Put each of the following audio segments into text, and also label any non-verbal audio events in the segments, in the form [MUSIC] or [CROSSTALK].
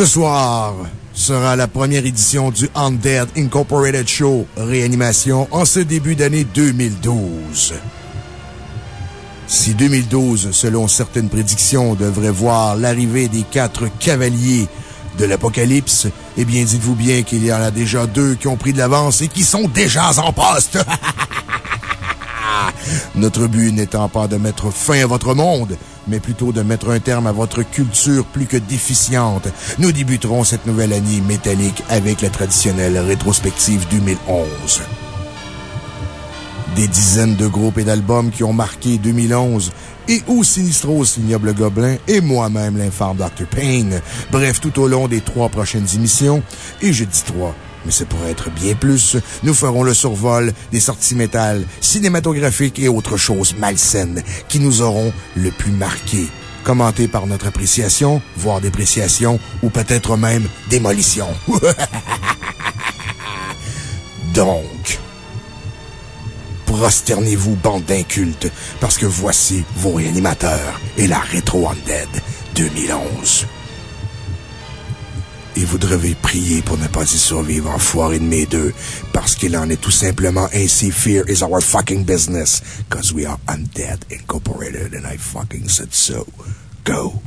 Ce soir sera la première édition du Undead Incorporated Show Réanimation en ce début d'année 2012. Si 2012, selon certaines prédictions, devrait voir l'arrivée des quatre cavaliers de l'Apocalypse, eh bien, dites-vous bien qu'il y en a déjà deux qui ont pris de l'avance et qui sont déjà en poste. [LAUGHS] Notre but n'étant pas de mettre fin à votre monde, mais plutôt de mettre un terme à votre culture plus que déficiente. Nous débuterons cette nouvelle année métallique avec la traditionnelle rétrospective 2011. Des dizaines de groupes et d'albums qui ont marqué 2011 et où Sinistros, l'ignoble gobelin, et moi-même, l'infâme Dr. Payne. Bref, tout au long des trois prochaines émissions, et je dis trois, mais c'est pour être bien plus, nous ferons le survol des sorties métal, cinématographiques et autres choses malsaines qui nous auront le plus marqué. Commenté par notre appréciation, voire dépréciation, ou peut-être même démolition. [LAUGHS] Donc, prosternez-vous, bande d'incultes, parce que voici vos réanimateurs et la Retro Undead 2011. Vous devez prier pour ne pas y survivre, enfoiré de mes deux, parce qu'il en est tout simplement ainsi. Fear is our fucking business, cause we are undead incorporated, and I fucking said so. Go.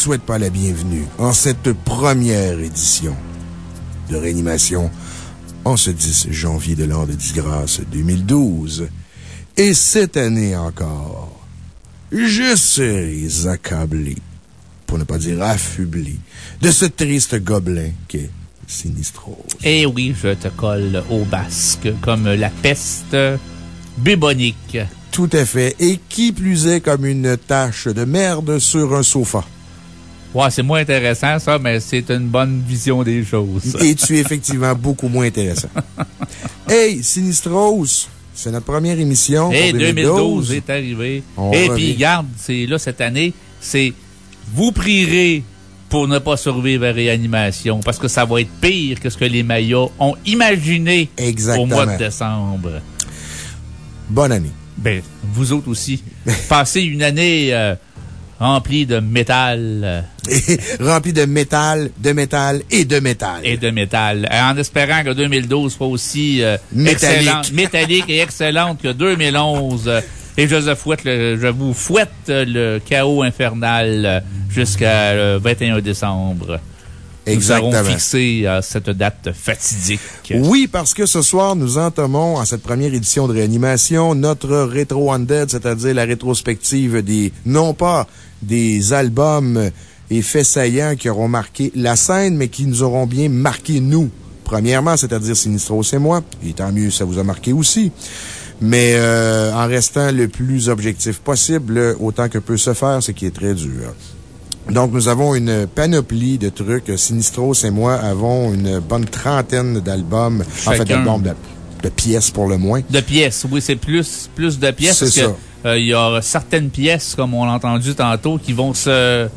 Souhaite pas la bienvenue en cette première édition de réanimation en ce 10 janvier de l'an de disgrâce 2012. Et cette année encore, je serai accablé, pour ne pas dire affublé, de ce triste gobelin qu'est Sinistro. Eh oui, je te colle au basque comme la peste bubonique. Tout à fait. Et qui plus est comme une tache de merde sur un sofa. Ouais, c'est moins intéressant, ça, mais c'est une bonne vision des choses. Et tu es effectivement [LAUGHS] beaucoup moins intéressant. Hey, Sinistros, c'est notre première émission. Et 2012 2012. est arrivé. On Et puis, garde, c'est là cette année, c'est vous prierez pour ne pas survivre à réanimation parce que ça va être pire que ce que les Mayas ont imaginé Exactement. au mois de décembre. Bonne année. Ben, vous autres aussi. [LAUGHS] Passez une année euh, remplie de métal [LAUGHS] Rempli de métal, de métal et de métal. et de métal. Euh, En espérant que 2012 soit aussi euh, Métallique. métallique et excellente que 2011. Euh, Et je, vous fouette le- je vous fouette le chaos infernal jusqu'à le 21 décembre. Nous Exactement. avons fixé euh, cette date fatidique. Oui, parce que ce soir, nous entamons, en cette première édition de réanimation, notre rétro undead, c'est-à-dire la rétrospective des, non pas des albums et faits saillants qui auront marqué la scène, mais qui nous auront bien marqué nous. Premièrement, c'est-à-dire Sinistros et moi. Et tant mieux, ça vous a marqué aussi. Mais euh, en restant le plus objectif possible, autant que peut se faire, ce qui est très dur. Donc, nous avons une panoplie de trucs. Sinistros et moi avons une bonne trentaine d'albums. En fait, d'albums de, de pièces pour le moins. De pièces, oui, c'est plus, plus de pièces. C'est que, ça. euh, Il y a certaines pièces, comme on l'a entendu tantôt, qui vont se.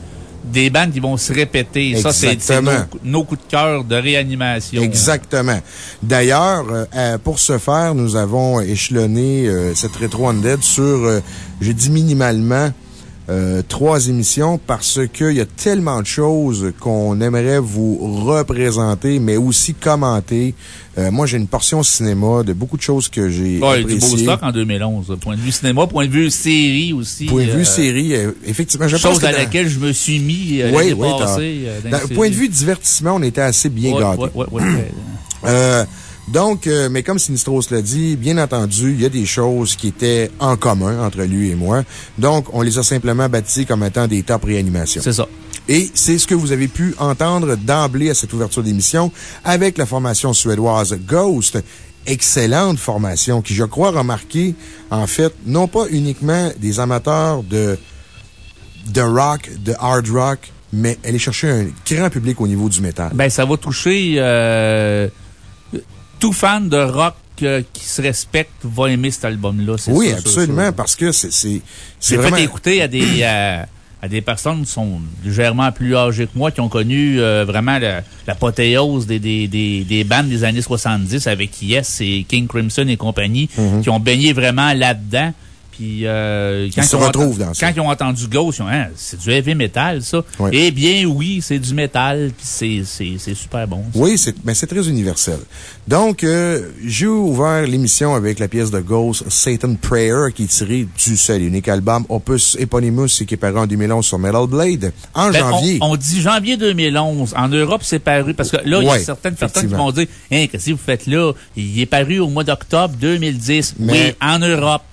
Des bandes qui vont se répéter. Ça, c'est nos, nos coups de cœur de réanimation. Exactement. D'ailleurs, euh, euh, pour ce faire, nous avons échelonné euh, cette rétro undead sur, euh, je dis minimalement, euh, trois émissions parce qu'il y a tellement de choses qu'on aimerait vous représenter, mais aussi commenter. Euh, moi, j'ai une portion cinéma de beaucoup de choses que j'ai Ouais, il y a du beau appréciées. stock en 2011. Point de vue cinéma, point de vue série aussi. Point de vue euh, série, euh, effectivement, je pense Chose que à dans- laquelle je me suis mis Oui, oui, passée. dans point de vue divertissement, on était assez bien Ouais, gâtés. ouais, donc, euh, mais comme Sinistros l'a dit, bien entendu, il y a des choses qui étaient en commun entre lui et moi. Donc, on les a simplement baptisées comme étant des top réanimations. C'est ça. Et c'est ce que vous avez pu entendre d'emblée à cette ouverture d'émission avec la formation suédoise Ghost. Excellente formation qui, je crois, a marqué, en fait, non pas uniquement des amateurs de, de rock, de hard rock, mais aller chercher un grand public au niveau du métal. Ben, ça va toucher euh, tout fan de rock euh, qui se respecte va aimer cet album-là. Oui, sûr, absolument, sûr. parce que c'est, c'est, vraiment... fait écouter à des, à des personnes qui sont légèrement plus âgées que moi, qui ont connu euh, vraiment l'apothéose des, des, des, des bandes des années 70 avec Yes et King Crimson et compagnie, Mhm. qui ont baigné vraiment là-dedans. Puis, euh, quand Ils se ont retrouvent dans ça. Quand ils ont entendu Ghost, ils ont Hein, c'est du heavy metal, ça. Ouais. Eh bien, oui, c'est du métal, puis c'est, c'est, c'est super bon. ça. Oui, c'est, mais c'est très universel. Donc, euh, j'ai ouvert l'émission avec la pièce de Ghost, Satan Prayer, qui est tirée du seul et unique album Opus Eponymous, qui est paru en 2011 sur Metal Blade, en Ben, janvier. On, on dit janvier 2011. En Europe, c'est paru parce que là, il y a certaines personnes qui vont dire Hein, qu'est-ce que vous faites là? Il est paru au mois d'octobre 2010. Mais- oui, en Europe.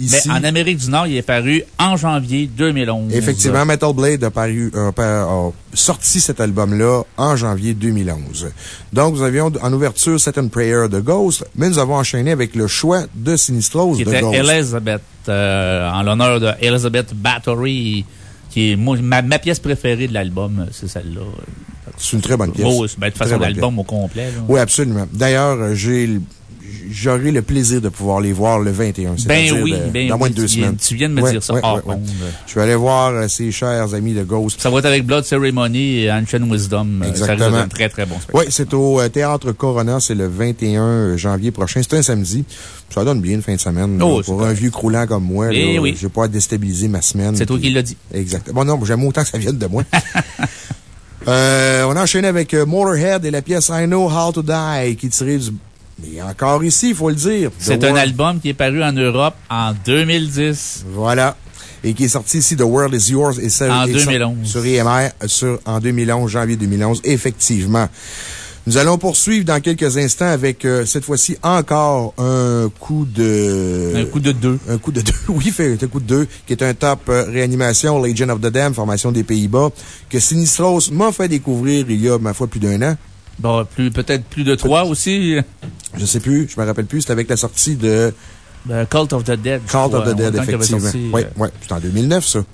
Ici, Mais en Amérique du Nord, il est paru en janvier 2011. Effectivement, Metal Blade a, paru, a, sorti cet album-là en janvier 2011. Donc, nous avions en ouverture Satan Prayer de Ghost, mais nous avons enchaîné avec le choix de Sinistros Qui de était Ghost. Elizabeth, euh, en l'honneur de Elizabeth Bathory, qui est moi, ma, ma pièce préférée de l'album, c'est celle-là. C'est une très bonne pièce. Oh, ben, de toute façon, l'album au complet. là. Oui, absolument. D'ailleurs, euh, j'ai j'aurai le plaisir de pouvoir les voir le 21. Ben oui, de- ben dans oui, moins de deux semaines. tu viens de me Ouais, dire ça ouais. Je vais aller voir euh, ces chers amis de Ghost. Ça va être avec Blood Ceremony et Ancient Wisdom. Euh, Ça Exactement. un très, très bon spectacle. Oui, c'est au euh, Théâtre Corona, c'est le 21 janvier prochain. C'est un samedi. Ça donne bien une fin de semaine. Oh, là. pour un vieux croulant comme moi, Eh là, oui. je vais pas déstabiliser ma semaine. C'est toi qui l'as dit. Exactement. Bon, non, j'aime autant que ça vienne de moi. [LAUGHS] Euh, on a enchaîné avec euh, Motorhead et la pièce I Know How to Die, qui est tirée du Mais encore ici, il faut le dire. C'est un album qui est paru en Europe en 2010. Voilà. Et qui est sorti ici, The World is Yours. Et ça, En et ça- 2011. Sur IMR, euh, sur, en 2011, janvier 2011, effectivement. Nous allons poursuivre dans quelques instants avec, euh, cette fois-ci, encore un coup de... Un coup de deux. Un coup de deux, [LAUGHS] oui, fait un coup de deux, qui est un top euh, réanimation, Legion of the Dam, formation des Pays-Bas, que Sinistros m'a fait découvrir il y a, ma foi, plus d'un an. Bon, plus, peut-être plus de trois aussi. Je sais plus, je me rappelle plus, c'était avec la sortie de Ben, Cult of the Dead. crois, of the Dead, effectivement. Oui, euh, oui, c'était en 2009, ça.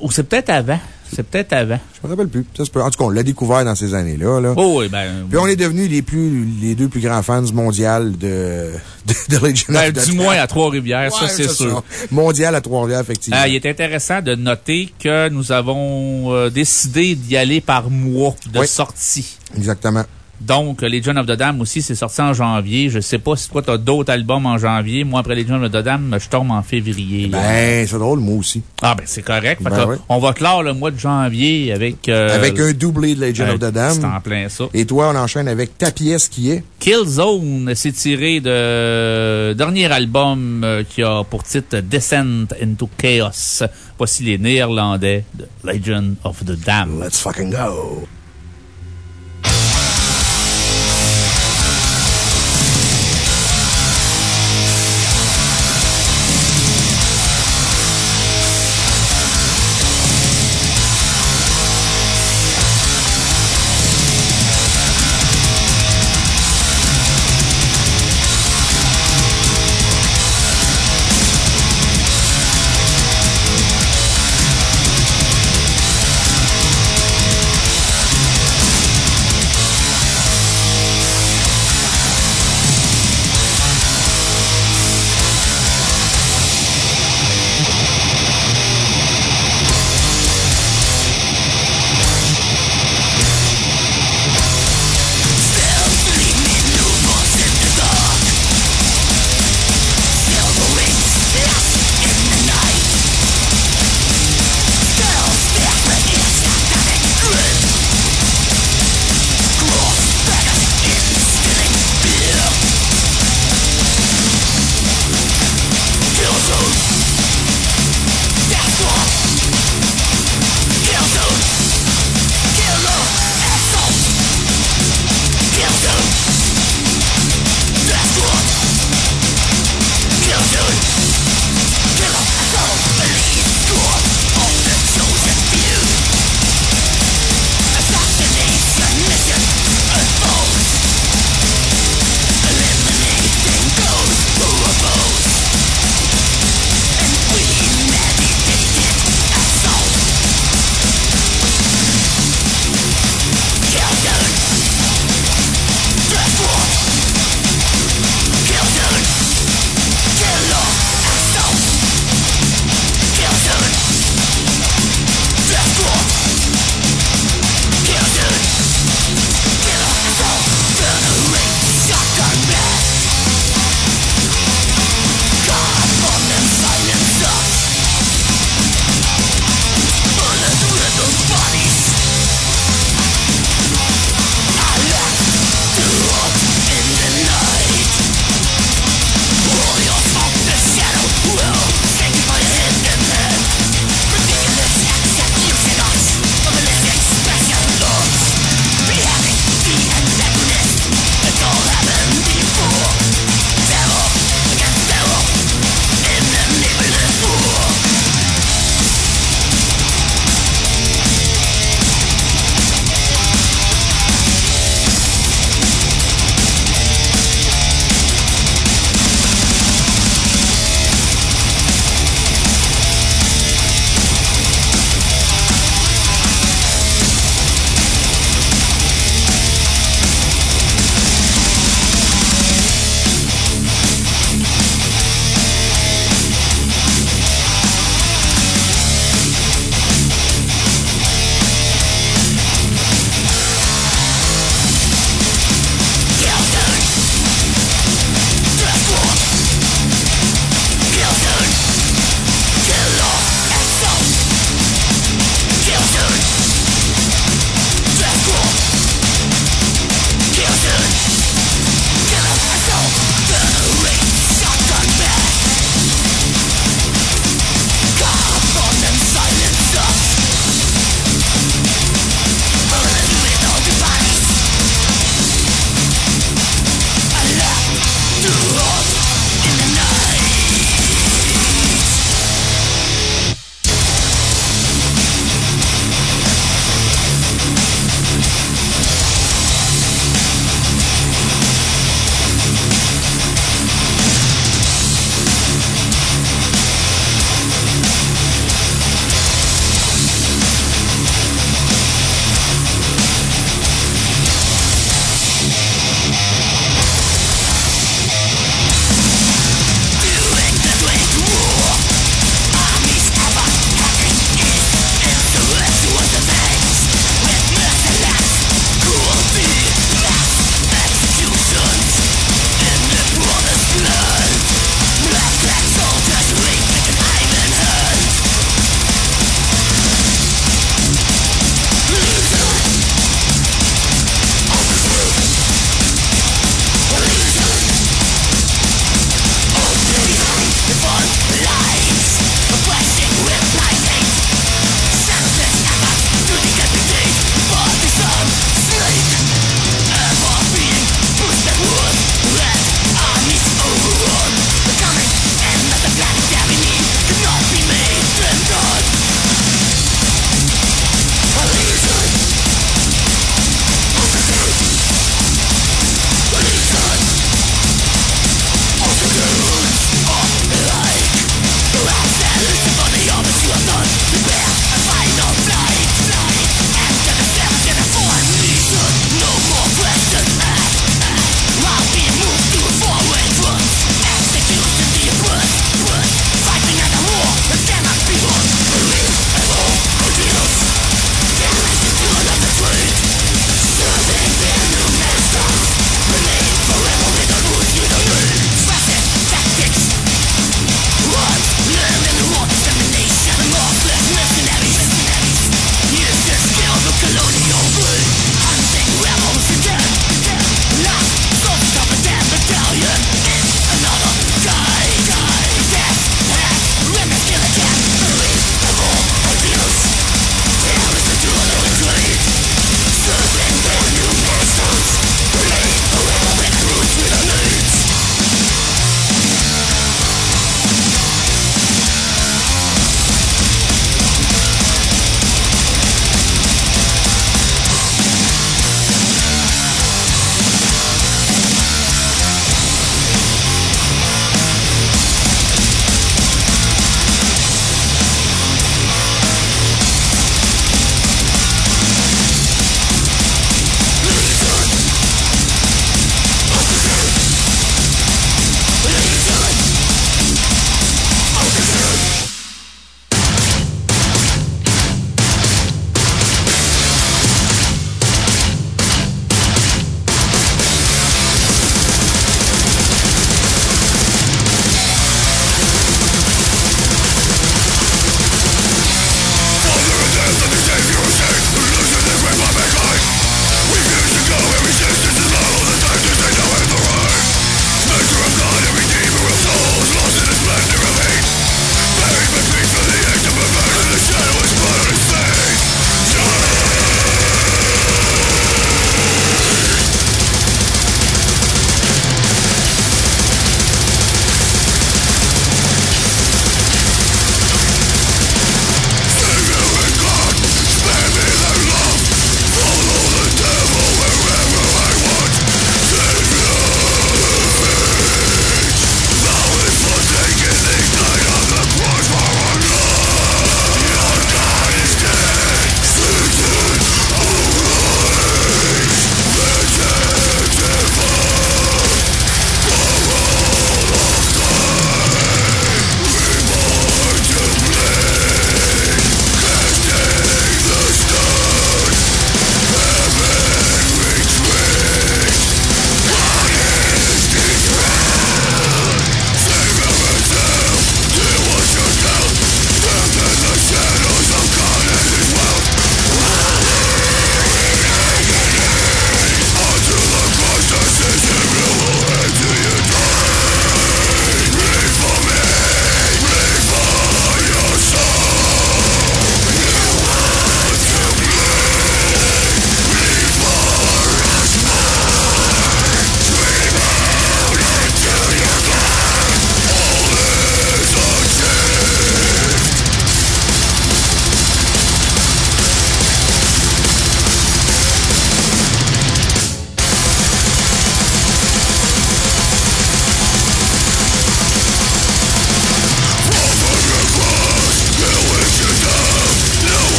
Ou c'est peut-être avant. C'est peut-être avant. Je me rappelle plus. Ça peut. En tout cas, on l'a découvert dans ces années-là, là. Oh, oui, ben. Puis on est devenus les plus, les deux plus grands fans mondial [LAUGHS] de, de, de ben, the du moins à Trois-Rivières, ça, c'est sûr. ça. Mondial à Trois-Rivières, effectivement. Euh, il est intéressant de noter que nous avons euh, décidé d'y aller par mois de Oui. sortie. Exactement. Donc, Legion of the Dam aussi, c'est sorti en janvier. Je sais pas si toi, t'as d'autres albums en janvier. Moi, après Legion of the Dam, je tombe en février. Ben, c'est drôle, moi aussi. Ah, ben, c'est correct. Ben que. On va clore le mois de janvier avec... euh, Avec un doublé de Legion euh, of the Dam. C'est en plein ça. Et toi, on enchaîne avec ta pièce qui est? Killzone, c'est tiré de dernier album euh, qui a pour titre Descent into Chaos. Voici les Néerlandais de Legion of the Dam. Let's fucking go.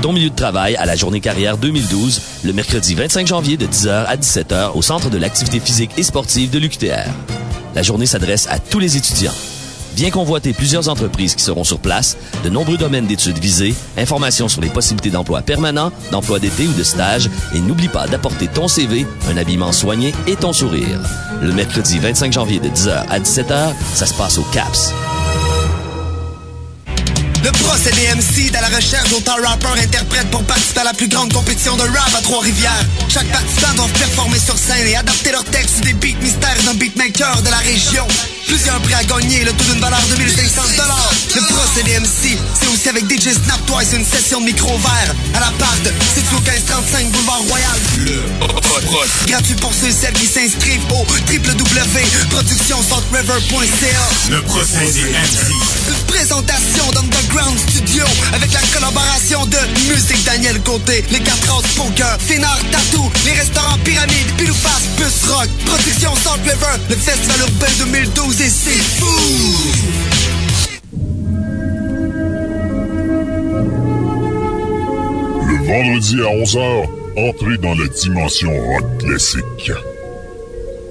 Ton milieu de travail à la Journée carrière 2012, le mercredi 25 janvier de 10h à 17h au Centre de l'activité physique et sportive de l'UQTR. La journée s'adresse à tous les étudiants. Viens convoiter plusieurs entreprises qui seront sur place, de nombreux domaines d'études visés, informations sur les possibilités d'emploi permanent, d'emploi d'été ou de stage, et n'oublie pas d'apporter ton CV, un habillement soigné et ton sourire. Le mercredi 25 janvier de 10h à 17h, ça se passe au CAPS. Le procédé MC à la recherche d'auteurs rappeurs interprètes pour participer à la plus grande compétition de rap à Trois-Rivières. Chaque participant doit performer sur scène et adapter leur texte sur des beats mystères d'un beatmaker de la région. Plusieurs prix à gagner, le tout d'une valeur de 1500 Le procédé MC, c'est aussi avec DJ Snap Twice une session de micro vert à la part de au 1535 Boulevard Royal. Gratuit pour ceux et celles qui s'inscrivent au www.productionsaltriver.ca. Le procédé MC. Une présentation d'Underground Studio avec la collaboration de Musique Daniel Côté, les 4 House Poker, Fénard Tattoo, les restaurants Pyramide, Pilouface, Bus Rock, Production Salt River, le Festival Urbain 2012 et c'est fou! Le vendredi à 11h, entrez dans la dimension rock classique.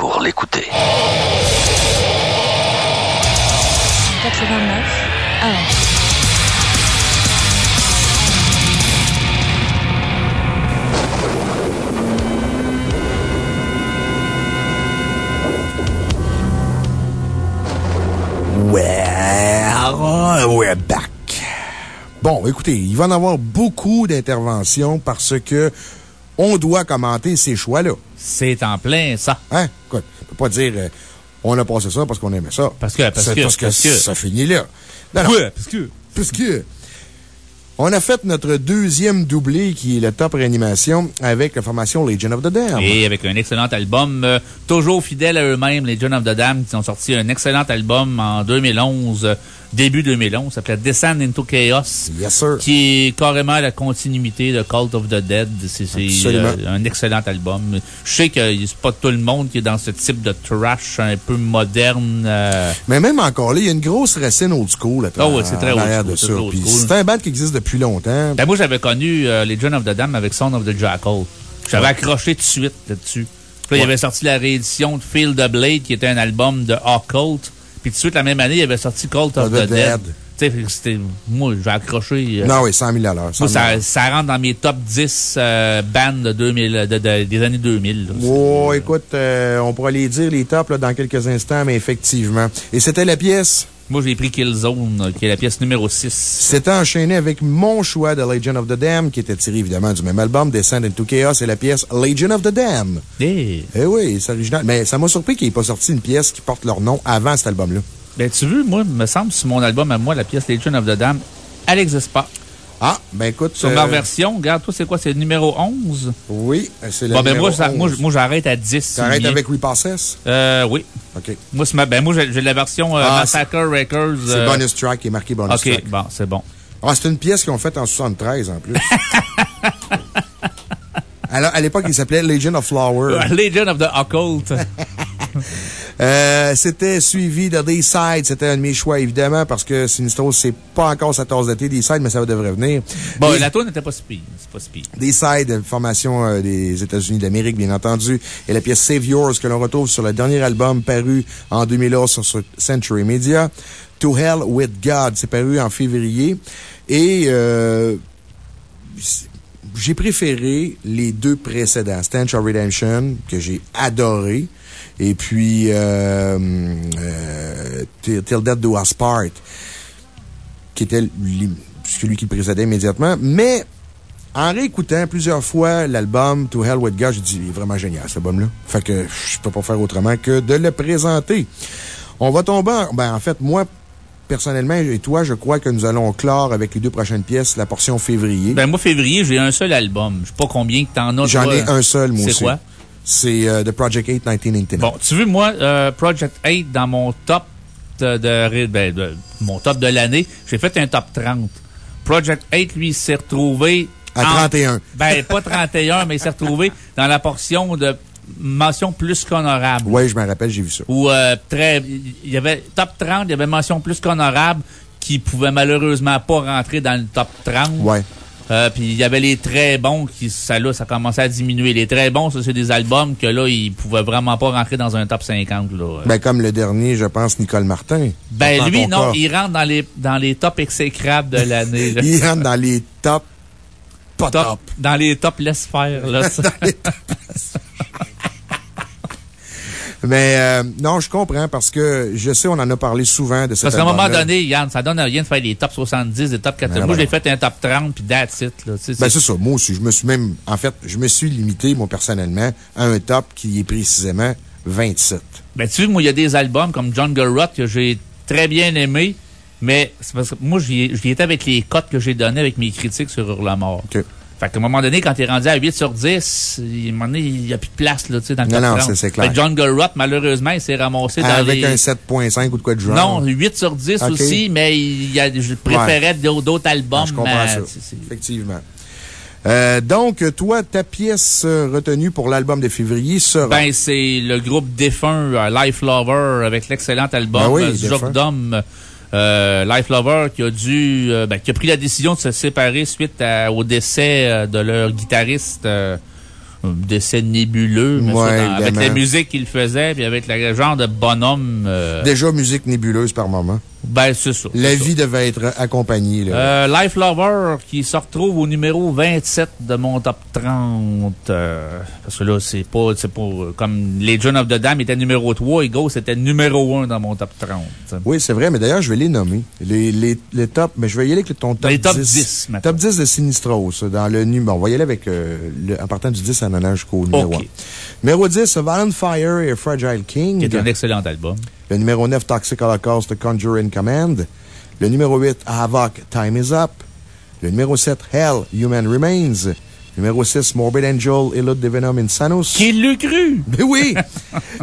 Pour l'écouter. 89 1. Well, we're back. Bon, écoutez, il va y en avoir beaucoup d'interventions parce que on doit commenter ces choix-là. C'est en plein ça. Hein? Écoute, on peut pas dire euh, on a passé ça parce qu'on aimait ça. Parce que- parce que- parce que, parce que- ça finit là. Non, non. Ouais, parce que. Parce que. On a fait notre deuxième doublé qui est le top réanimation avec la formation Legion of the Damned. Et avec un excellent album, euh, toujours fidèle à eux-mêmes, les John of the Dam, qui ont sorti un excellent album en 2011, euh, début 2011, ça s'appelait Descend into Chaos. Yes, sir. Qui est carrément la continuité de Cult of the Dead. C'est euh, un excellent album. Je sais que c'est pas tout le monde qui est dans ce type de trash un peu moderne. euh, Mais même encore là, il y a une grosse racine old school à Ah ouais, c'est très old school, c'est ça. très old Puis school. C'est un band qui existe depuis longtemps. Ben, moi, j'avais connu euh, les John of the Dam avec Son of the Jackal. J'avais accroché tout de suite là-dessus. Puis là, il Ouais. avait sorti la réédition de Field the Blade, qui était un album de Occult. Puis tout de suite, la même année, il avait sorti Cult of the, the Dead. Dead. Tu sais, fait que c'était, moi, j'ai accroché. euh, Non, oui, 100 000 à l'heure. 100 moi, 000 à ça, rentre dans mes top 10 euh, bands de 2000, de- de- des années 2000. là. Oh, écoute, euh, on pourra les dire, les tops, là, dans quelques instants, mais effectivement. Et c'était la pièce. Moi, j'ai pris Killzone, euh, qui est la pièce numéro 6. C'était enchaîné avec mon choix de Legion of the Dam, qui était tiré évidemment du même album, Descend into Chaos, et la pièce Legion of the Dam. Eh. Eh oui, c'est original. Mais ça m'a surpris qu'il n'ait pas sorti une pièce qui porte leur nom avant cet album-là. Ben, tu veux, moi, me semble, sur mon album à moi, la pièce Legion of the Dam, elle n'existe pas. Ah, ben écoute. Sur euh, ma version, regarde, toi, c'est quoi? C'est le numéro 11? Oui, c'est le Bon, ben, moi, numéro moi, 11. moi, j'arrête à 10. T'arrêtes avec Repasses? Euh, oui. OK. Moi, ma- ben, moi, j'ai la version euh, Ah, Massacre Records. C'est euh, bonus track qui est marqué bonus OK, track. bon, c'est bon. Ah, c'est une pièce qu'ils ont faite en 73 en plus. [LAUGHS] Alors, à l'époque, il s'appelait Legion of Flower. [LAUGHS] Legion of the Occult. [LAUGHS] Euh, c'était suivi de D-Side. C'était un de mes choix, évidemment, parce que Sinistro, c'est pas encore sa tasse de thé, D-Side, mais ça devrait venir. bon, Et- la tour n'était pas si pire. C'est pas si pire. D-Side, formation euh, des États-Unis d'Amérique, bien entendu, et la pièce Save Yours que l'on retrouve sur le dernier album paru en 2011 sur sur Century Media. To Hell with God, c'est paru en février. Et euh, j'ai préféré les deux précédents. Stench of Redemption, que j'ai adoré, et puis euh, euh, Death Do Us Part, qui était celui qui le précédait immédiatement. Mais en réécoutant plusieurs fois l'album To Hell with God, j'ai dit, il est vraiment génial, cet album-là. Fait que je peux pas faire autrement que de le présenter. On va tomber en, ben, en fait, moi, personnellement, et toi, je crois que nous allons clore avec les deux prochaines pièces la portion février. Ben, moi, février, j'ai un seul album. Je sais pas combien que t'en as. J'en ai un seul, moi aussi. C'est quoi? C'est euh, The Project 8 1989. Bon, tu veux, moi, euh, Project 8, dans mon top de, de- ben, de- mon top de l'année, j'ai fait un top 30. Project 8, lui, s'est retrouvé... À en- 31. Ben, pas 31, mais il s'est retrouvé dans la portion de mention plus qu'honorable. Oui, je me rappelle, j'ai vu ça. Ou euh, très... Il y avait top 30, il y avait mention plus qu'honorable qui pouvait malheureusement pas rentrer dans le top 30. Ouais. Euh, puis il y avait les très bons qui, ça là, ça commençait à diminuer. Les très bons, ça, c'est des albums que là, ils pouvaient vraiment pas rentrer dans un top 50, là. Ben, comme le dernier, je pense, Nicole Martin. Ben, lui, non, il rentre dans les, dans les tops exécrables de l'année. [LAUGHS] Il rentre dans les top, pas top. Top- Dans les tops laisse faire, là. [LAUGHS] ça. Mais euh, non, je comprends parce que je sais, on en a parlé souvent de cet Parce qu'à un moment donné, Yann, ça donne rien de faire des top 70, des top 80. Ben, Moi, j'ai fait un top 30, puis that's it, là. Ben, c'est- ça. Moi aussi, je me suis même, en fait, je me suis limité, moi, personnellement, à un top qui est précisément 27. Ben, tu sais, moi, il y a des albums comme Jungle Rot que j'ai très bien aimé, mais c'est parce que moi, j'y ai- j'y étais avec les cotes que j'ai données avec mes critiques sur Hurlemort. OK. Fait qu'à un moment donné, quand t'es rendu à 8 sur 10, il, à un moment donné, il n'y a plus de place, là, tu sais, dans le Non, non, 30. c'est- c'est clair. Fait que Jungle Rot, malheureusement, il s'est ramassé dans Avec les... un 7.5 ou de quoi de genre. Non, 8 sur 10 OK. aussi, mais il y a, je préférais d'autres d'autres albums. Ah, je comprends mais ça. Effectivement. Euh, donc, toi, ta pièce euh, retenue pour l'album de février sera. Ben, c'est le groupe défunt euh, Life Lover avec l'excellent album Ben oui, euh, Dom, euh, Life Lover qui a dû, euh, ben, qui a pris la décision de se séparer suite à- au décès euh, de leur guitariste. euh, un décès nébuleux, mais ça, Ouais, dans- avec la musique qu'il faisait, puis avec le genre de bonhomme. euh, Déjà musique nébuleuse par moment. Ben, c'est ça. La c'est ça. vie devait être accompagnée. Là. Euh, Life Lover qui se retrouve au numéro 27 de mon top 30. euh, parce que là, c'est pas, c'est pas euh, comme Legion of the Dam était numéro 3 et Ghost était numéro 1 dans mon top 30. t'sais. Oui, c'est vrai, mais d'ailleurs, je vais les nommer. Les, les, les top, mais je vais y aller avec ton top Les top 10. 10, maintenant. Top 10 de Sinistros. Dans le numéro. On va y aller avec, euh, le, en partant du 10 en allant jusqu'au numéro Ok. 1. Numéro 10, Violent Fire et Fragile King. Qui est un excellent album. Le numéro 9, Toxic Holocaust, The Conjure in Command. Le numéro 8, Havoc, Time is Up. Le numéro 7, Hell, Human Remains. Numéro 6, Morbid Angel, Elude de Venom Insanus. Qui l'a cru? [LAUGHS] Ben oui!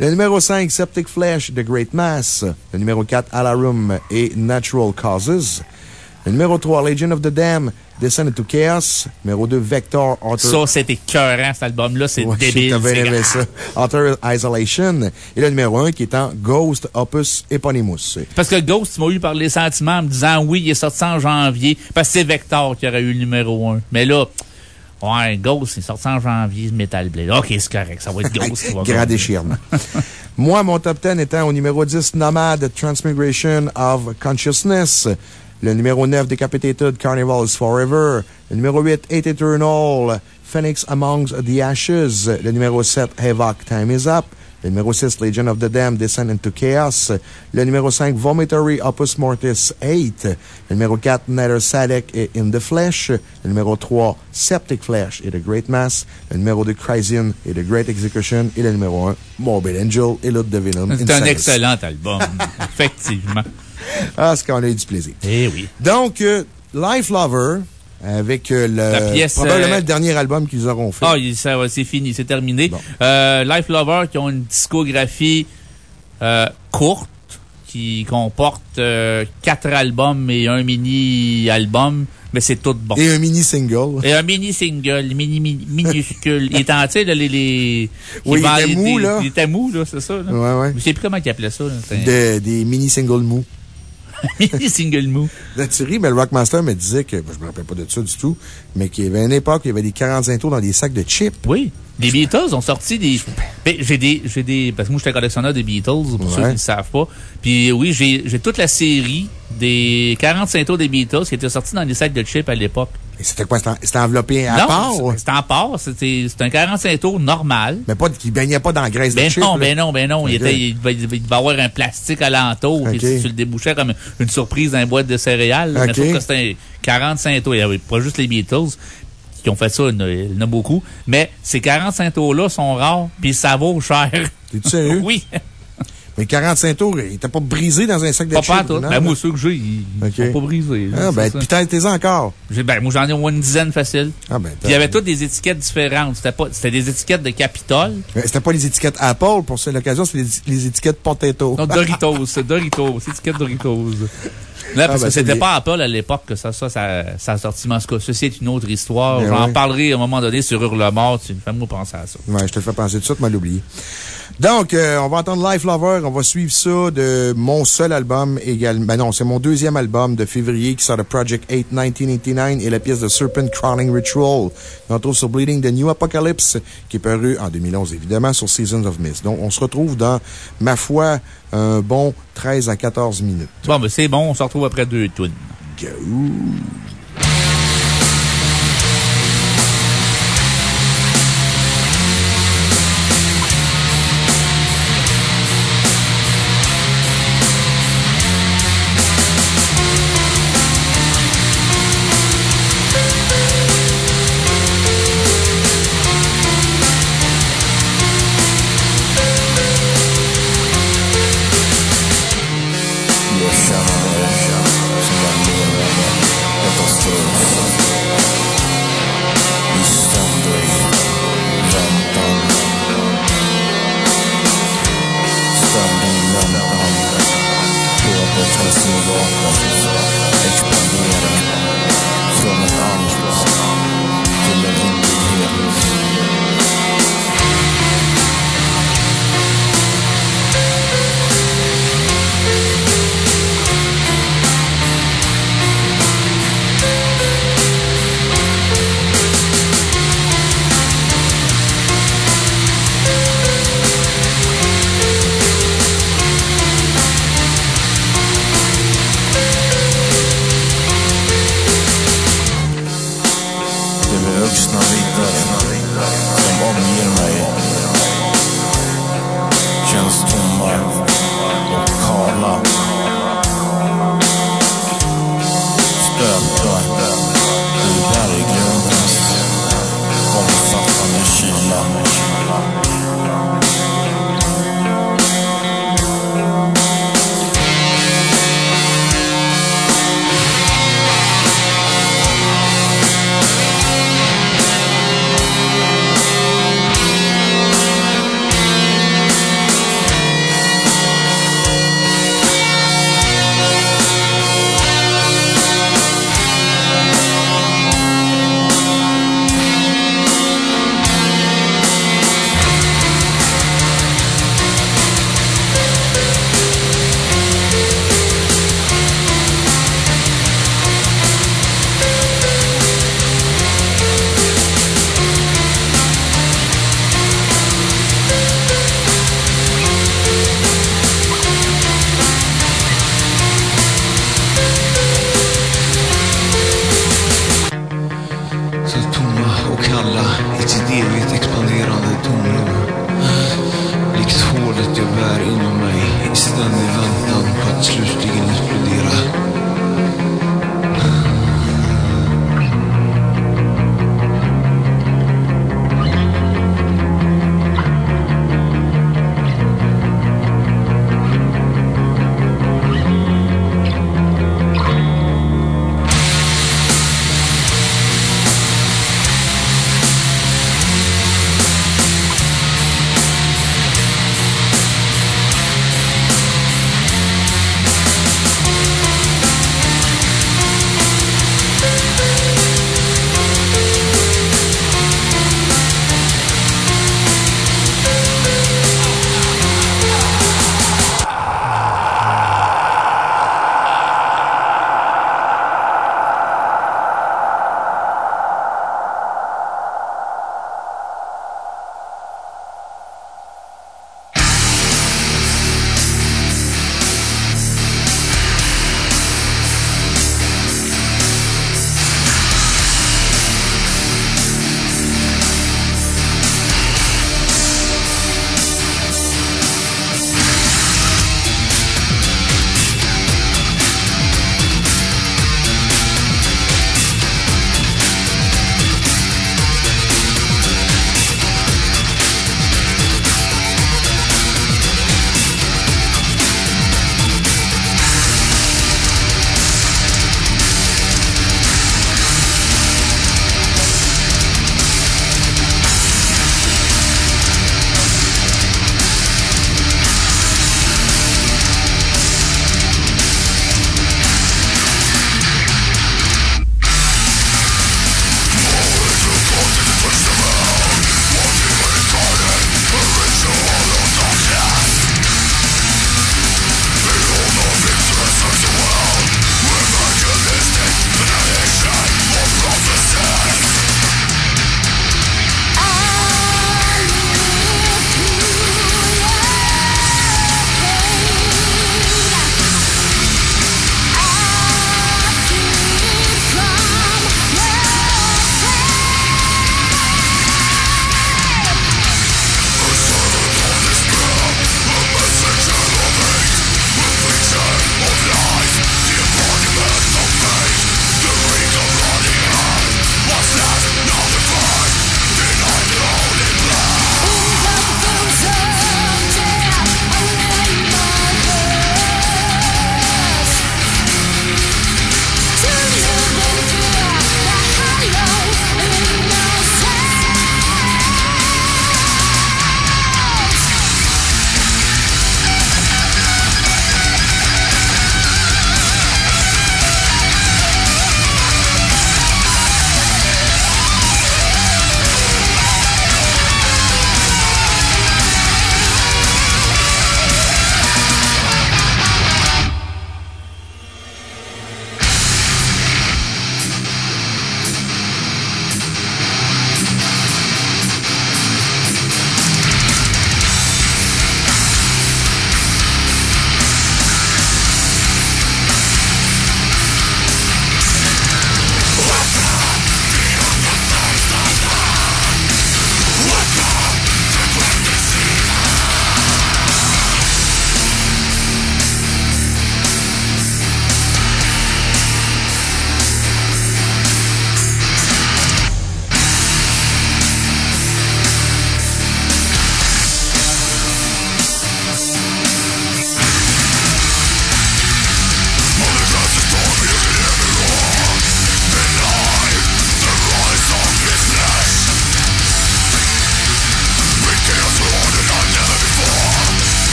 le numéro 5, Septic Flesh, The Great Mass. Le numéro 4, Alarum et Natural Causes. Le numéro 3, Legion of the Dam, Descend into Chaos. Numéro 2, Vector, Author... Ça, c'était écœurant, cet album-là. C'est Ouais, [LAUGHS] débile. Aimé ça. Isolation. Et le numéro 1 qui est en Ghost Opus Eponymous. Parce que Ghost m'a eu par les sentiments en me disant oui, il est sorti en janvier. Parce que c'est Vector qui aurait eu le numéro 1. Mais là, ouais, Ghost, il est sorti en janvier, Metal Blade. Ok, c'est correct, ça va être Ghost qui va [LAUGHS] Grand gagner. déchirement. Moi, mon top 10 étant au numéro 10, Nomad, Transmigration of Consciousness. Le numéro 9, Decapitated, Carnival is Forever. Le numéro 8, Eight Eternal, Phoenix Amongst the Ashes. Le numéro 7, Havoc, Time is Up. Le numéro 6, Legion of the Damned, Descend into Chaos. Le numéro 5, Vomitory Opus Mortis 8. Le numéro 4, Nether Sadek et In the Flesh. Le numéro 3, Septic Flesh et The Great Mass. Le numéro 2, Chrysian et The Great Execution. Et le numéro 1, Morbid Angel et Lord de Venom. C'est un excellent album. [LAUGHS] Effectivement. [LAUGHS] Ah, c'est qu'on a eu du plaisir. Eh oui. Donc, euh, Life Lover, avec euh, La le, pièce, probablement euh, le dernier album qu'ils auront fait. Ah, c'est fini, c'est terminé. Bon. Euh, Life Lover qui ont une discographie euh, courte qui comporte quatre albums et un mini-album, mais c'est tout bon. Et un mini-single. Et un mini-single, mini, mini- minuscule. il était en, tu sais, là, les, les, Oui, il était mou, là. Il était mou, là, c'est ça, là. Ouais, ouais. Je sais plus comment il appelait ça, là. De- des mini-singles mous. Un mini-single mou. Là, tu ris, mais le Rockmaster me disait que, ben, je me rappelle pas de ça du tout, mais qu'il y avait une époque, il y avait des 45 tours dans des sacs de chips. Oui. Les Beatles ont sorti des. Ben, j'ai des, j'ai des, parce que moi, j'étais collectionneur des Beatles, pour ceux qui ne savent pas. Puis oui, j'ai, j'ai toute la série des 45 tours des Beatles qui étaient sortis dans des sacs de chips à l'époque. Et c'était quoi? C'était en- C'était enveloppé à non, part? c'était en part. C'était, un 45 tours normal. Mais pas, qui baignait pas dans la graisse Ben de non, ben non, ben non. Il, Ok. était, il, devait, il devait avoir un plastique alentour. Puis Ok. tu, le débouchais comme une surprise dans une boîte de céréales. là. Mais sauf que c'était un 45 tours. Il n'y avait pas juste les Beatles qui ont fait ça. Il y en a, il y en a beaucoup. Mais ces 45 tours-là sont rares. Puis ça vaut cher. T'es-tu sérieux? [LAUGHS] oui. Mais 45 tours, il était pas brisé dans un sac de Pas non? Ben, moi, ceux que j'ai, ils Ok. sont pas brisés. Ah, ben, puis t'as t'es encore. Ben, moi, j'en ai au moins une dizaine facile. Ah, ben, il y avait toutes des étiquettes différentes. C'était pas, c'était des étiquettes de Capitole. Mais C'était pas les étiquettes Apple pour cette occasion, c'était les, les étiquettes Potato. Non, Doritos. c'est Doritos. C'est étiquette Doritos. [LAUGHS] Là, parce ben, que c'était pas Apple à l'époque que ça, ça, ça, ça a sorti. Mais en tout cas, ceci est une autre histoire. Ben J'en ouais. parlerai à un moment donné sur Hurlemort. Tu fais-moi penser à ça. Ouais, je te le fais penser tout de suite, mais l'oublier. Donc, euh, on va entendre Life Lover. On va suivre ça de mon seul album également. Ben non, c'est mon deuxième album de février qui sort de Project 8 1989 et la pièce de Serpent Crawling Ritual. On trouve sur Bleeding the New Apocalypse qui est paru en 2011, évidemment, sur Seasons of Mist. Donc, on se retrouve dans, ma foi, un bon 13 à 14 minutes. Bon, ben, c'est bon. On se retrouve après deux tunes. Go! North London.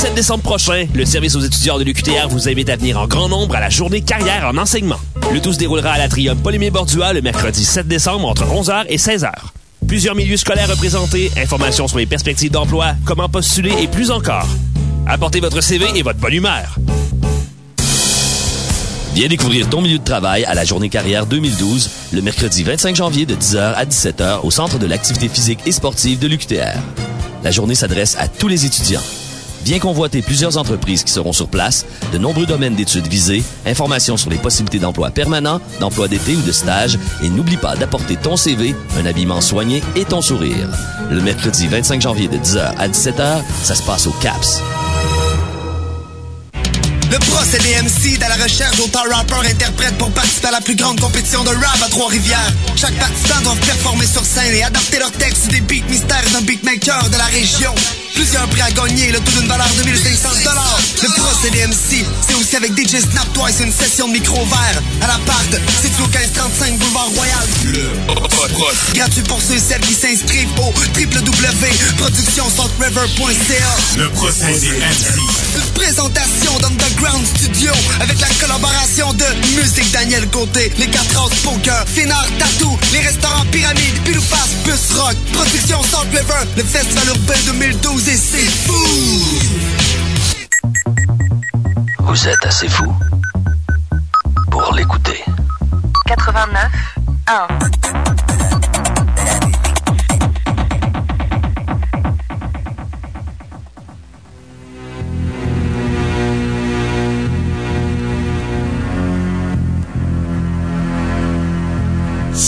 17 décembre prochain, le service aux étudiants de l'UQTR vous invite à venir en grand nombre à la journée carrière en enseignement. Le tout se déroulera à l'Atrium Polymé Bordua le mercredi 7 décembre entre 11h et 16h. Plusieurs milieux scolaires représentés, informations sur les perspectives d'emploi, comment postuler et plus encore. Apportez votre CV et votre bonne humeur. Viens découvrir ton milieu de travail à la Journée Carrière 2012, le mercredi 25 janvier de 10h à 17h au Centre de l'activité physique et sportive de l'UQTR. La journée s'adresse à tous les étudiants. Viens convoiter plusieurs entreprises qui seront sur place, de nombreux domaines d'études visés, informations sur les possibilités d'emploi permanent, d'emploi d'été ou de stage, et n'oublie pas d'apporter ton CV, un habillement soigné et ton sourire. Le mercredi 25 janvier de 10h à 17h, ça se passe au CAPS. Le procédé MC dans la recherche d'auteurs, rappeurs, interprètes pour participer à la plus grande compétition de rap à Trois-Rivières. Chaque participant doit performer sur scène et adapter leur texte des beats mystères d'un beatmaker de la région. Plusieurs prix à gagner, le tout d'une valeur de 1500 Le procédé MC, c'est aussi avec DJ Snap Twice une session de micro vert à l'appart, situé au 1535 Boulevard Royal. Gratuit pour ceux et celles qui s'inscrivent au www.productionsaltriver.ca. Le procédé MC. Présentation d'Underground Studio avec la collaboration de Musique Daniel Côté, les 4 House Poker, Finard Tattoo, les restaurants Pyramide, Pilouface, Bus Rock, Production Salt River, le Festival Urbain 2012 et c'est fou! Vous êtes assez fou pour l'écouter. 89 1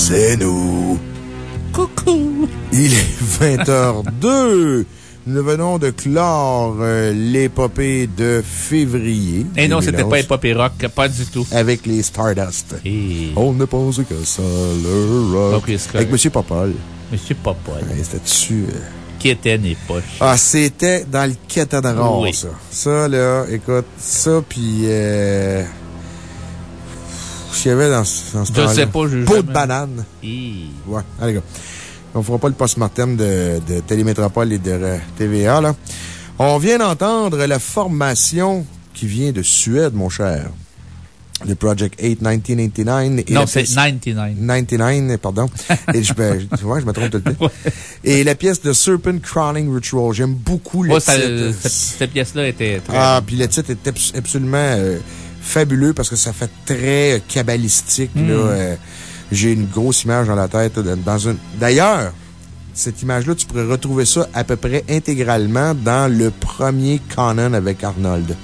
C'est nous. Coucou. Il est [LAUGHS] 20h02. Nous venons de clore euh, l'épopée de février. Et non, c'était 2011 pas épopée rock, pas du tout. Avec les Stardust. Et On ne pense que ça, le rock. Avec Monsieur Popol. Monsieur Popol, Ouais, C'était dessus. euh. qui était poches. Ah, c'était dans le cathédrale, Oui. ça. Ça, là, écoute, ça, puis. Euh... Je y avait dans, ce- dans ce Je sais pas, Peau de banane. Ouais, allez, gars. On fera pas le post-mortem de, de Télémétropole et de euh, TVA, là. On vient d'entendre la formation qui vient de Suède, mon cher. Le Project 8 1989. et Non, c'est pièce- 99. 99, pardon. [LAUGHS] Et je, ben, tu vois, je me trompe tout le temps. Et la pièce de Serpent Crawling Ritual. J'aime beaucoup le Ouais, ça- titre. cette, cette pièce-là était très. Ah, puis le titre est abs- absolument euh, fabuleux parce que ça fait très cabalistique. Mm. là. Euh, J'ai une grosse image dans la tête. euh, Dans une... D'ailleurs, cette image-là, tu pourrais retrouver ça à peu près intégralement dans le premier Canon avec Arnold.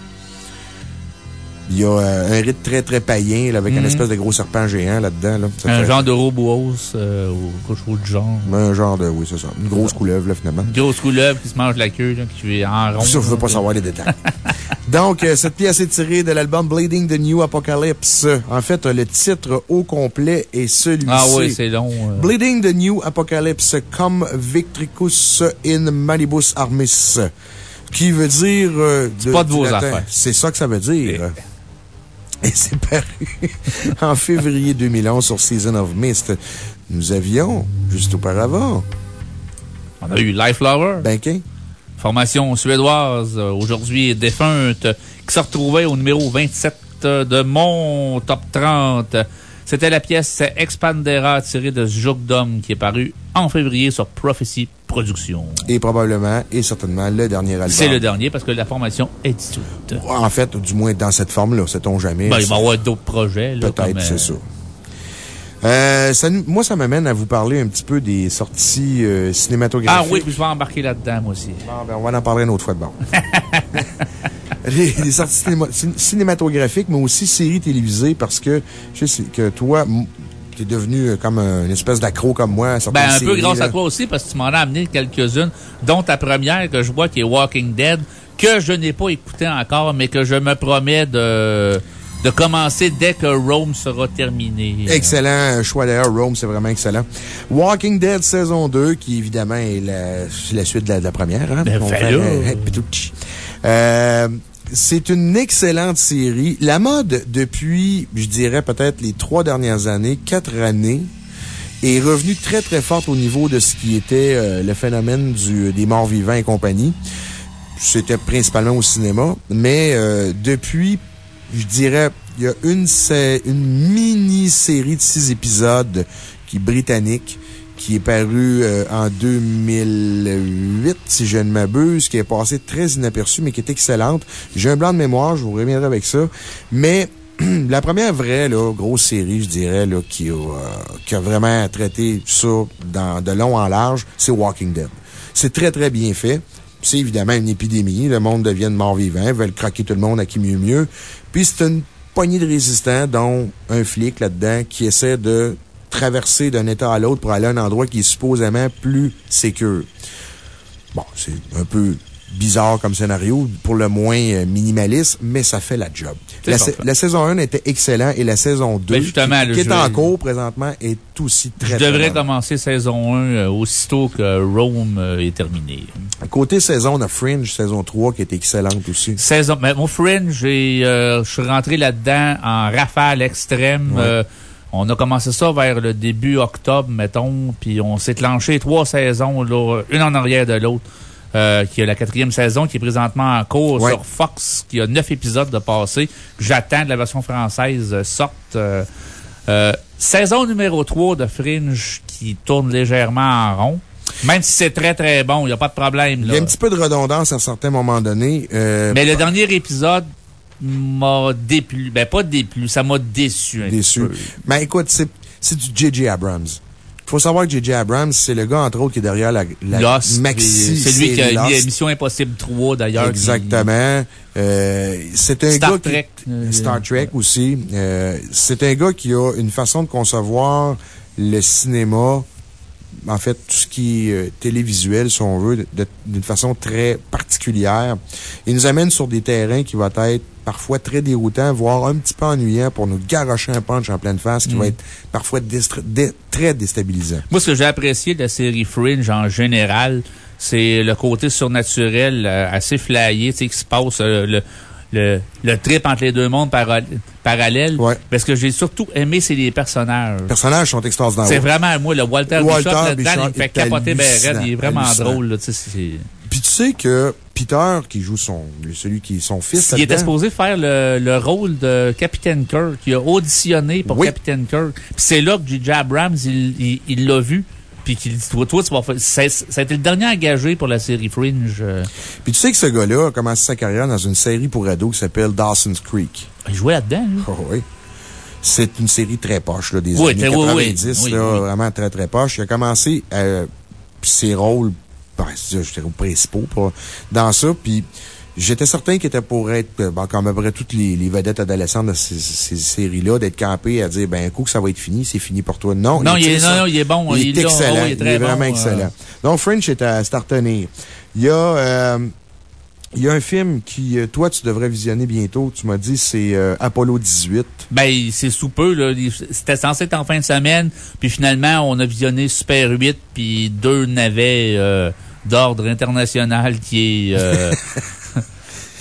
Il y a euh, un rite très, très païen là, avec un Mhm. espèce de gros serpent géant là-dedans. Là. Un fait- genre de robos euh, ou quelque chose du genre. Un genre de. Oui, c'est ça. Une grosse couleuvre, là, finalement. Une grosse couleuvre qui se mange la queue, là, qui est en rond. Ça, je veux pas savoir les détails. [LAUGHS] Donc, euh, cette pièce est tirée de l'album Bleeding the New Apocalypse. En fait, le titre au complet est celui-ci. Ah oui, c'est long. euh. Bleeding the New Apocalypse, cum Victricus in Manibus Armis. Qui veut dire. euh, pas de vos latin. affaires. C'est ça que ça veut dire. Et c'est paru [LAUGHS] en février 2011 sur Season of Mist. Nous avions, juste auparavant, On a eu Life Flower. Banking. Formation suédoise, euh, aujourd'hui défunte, qui se retrouvait au numéro 27 de mon top 30. C'était la pièce Expandera tirée de Jogdom qui est paru en février sur Prophecy Productions. Et probablement, et certainement, le dernier album. C'est le dernier parce que la formation est dissoute. En fait, du moins dans cette forme-là, sait-on jamais. Ben, il va y avoir d'autres projets. Peut-être, comme, euh, c'est ça. Euh, ça moi, ça m'amène à vous parler un petit peu des sorties euh, Ah cinématographiques. oui, puis je vais embarquer là-dedans, moi aussi. Bon, ben, on va en parler une autre fois de bon. [LAUGHS] les, les sorties cinéma- cin- cinématographiques, mais aussi séries télévisées, parce que je sais que toi, tu es devenu euh, comme un- une espèce d'accro comme moi. à certaines Ben, un peu grâce là. à toi aussi, parce que tu m'en as amené quelques-unes, dont ta première que je vois qui est Walking Dead, que je n'ai pas écouté encore, mais que je me promets de, de commencer dès que Rome sera terminé. Excellent choix d'ailleurs. Rome, c'est vraiment excellent. Walking Dead saison 2, qui évidemment est la, suite de la, de la première. Hein? Ben, euh. [LAUGHS] Euh, c'est une excellente série. La mode, depuis, je dirais peut-être les trois dernières années, quatre années, est revenue très très forte au niveau de ce qui était euh, le phénomène du, des morts vivants et compagnie. c'était principalement au cinéma. Mais euh, depuis, je dirais, il y a une, une mini-série de six épisodes qui est britannique, qui est parue euh, en 2008, si je ne m'abuse, qui est passée très inaperçue, mais qui est excellente. J'ai un blanc de mémoire, je vous reviendrai avec ça. Mais [CLEARS THROAT] la première vraie, là, grosse série, je dirais, là, qui a, euh, qui a vraiment traité ça dans, de long en large, c'est Walking Dead. C'est très, très bien fait. C'est évidemment une épidémie. Le monde devient de mort-vivant. Veulent craquer tout le monde à qui mieux mieux. Puis c'est une poignée de résistants, dont un flic là-dedans, qui essaie de traverser d'un état à l'autre pour aller à un endroit qui est supposément plus sécure. Bon, c'est un peu bizarre comme scénario, pour le moins euh, minimaliste, mais ça fait la job. La, sa- saison 1 était excellente et la saison 2, Ben, justement, qui, est en cours présentement, est aussi très, Je devrais commencer saison 1 euh, aussitôt que Rome euh, est terminé. Côté saison, on a Fringe, saison 3, qui est excellente aussi. Saison, mais mon Fringe, euh, je suis rentré là-dedans en rafale extrême. Ouais. Euh, on a commencé ça vers le début octobre, mettons, puis on s'est clenché trois saisons, là, une en arrière de l'autre. Euh, qui est la quatrième saison, qui est présentement en cours Ouais. sur Fox, qui a neuf épisodes de passé. J'attends que la version française euh, sorte. euh, euh, saison numéro 3 de Fringe, qui tourne légèrement en rond. Même si c'est très, très bon, il n'y a pas de problème. Il y a un petit peu de redondance à certains moments donnés. Mais le dernier épisode m'a déplu. Ben, pas déplu, ça m'a déçu un déçu. petit peu. Mais écoute, c'est c'est du J.J. Abrams. Il faut savoir que J.J. Abrams, c'est le gars, entre autres, qui est derrière la, la Lost, maxi c'est lui qui a mis. Mission Impossible 3, d'ailleurs. qui- Exactement. Euh, c'est un Star gars Trek. Euh, Star Trek aussi. Euh, c'est un gars qui a une façon de concevoir le cinéma, en fait, tout ce qui est euh, télévisuel, si on veut, d'une façon très particulière. Il nous amène sur des terrains qui vont être parfois très déroutants, voire un petit peu ennuyants pour nous garocher un punch en pleine face, qui Mm. va être parfois dé- très déstabilisant. Moi, ce que j'ai apprécié de la série Fringe en général, c'est le côté surnaturel euh, assez flyé, tu sais, qui se passe, euh, le, le, le trip entre les deux mondes para- parallèles. Ouais. Mais ce que j'ai surtout aimé, c'est les personnages. Les personnages sont extraordinaires. C'est vraiment, moi, le Walter, Walter Bishop, là-dedans, Bishop il me fait capoter ben raide. Il est vraiment drôle, là, tu sais, tu sais que Peter, qui joue son, celui qui est son fils, Il était supposé faire le, le rôle de Capitaine Kirk. Il a auditionné pour Oui. Capitaine Kirk. Puis c'est là que J.J. Abrams, il l'a vu. Puis qu'il dit, toi, toi, tu vas faire. Ça, ça a été le dernier engagé pour la série Fringe. Puis tu sais que ce gars-là a commencé sa carrière dans une série pour ados qui s'appelle Dawson's Creek. Il jouait là-dedans, lui. Oh, oui. C'est une série très poche, là, des Oui, années très- oui, 90, oui, là, vraiment très, très poche. Il a commencé, euh, ses rôles, ben, principaux, pas, dans ça, puis j'étais certain qu'il était pour être, bon, comme à peu près toutes les, les vedettes adolescentes de ces, ces séries-là, d'être campé à dire, ben, un coup que ça va être fini, c'est fini pour toi. Non, Non, il est- non, il est bon, Il, il est est là, excellent. oh, il est très vraiment bon, euh. excellent. Donc, French est à, c'est à retenir. Il y a, euh, il y a un film qui, euh, toi, tu devrais visionner bientôt. Tu m'as dit, c'est euh, Apollo 18. Ben, c'est sous peu, là. C'était censé être en fin de semaine. Puis finalement, on a visionné Super 8 puis deux navets euh, d'ordre international qui est... euh, [LAUGHS]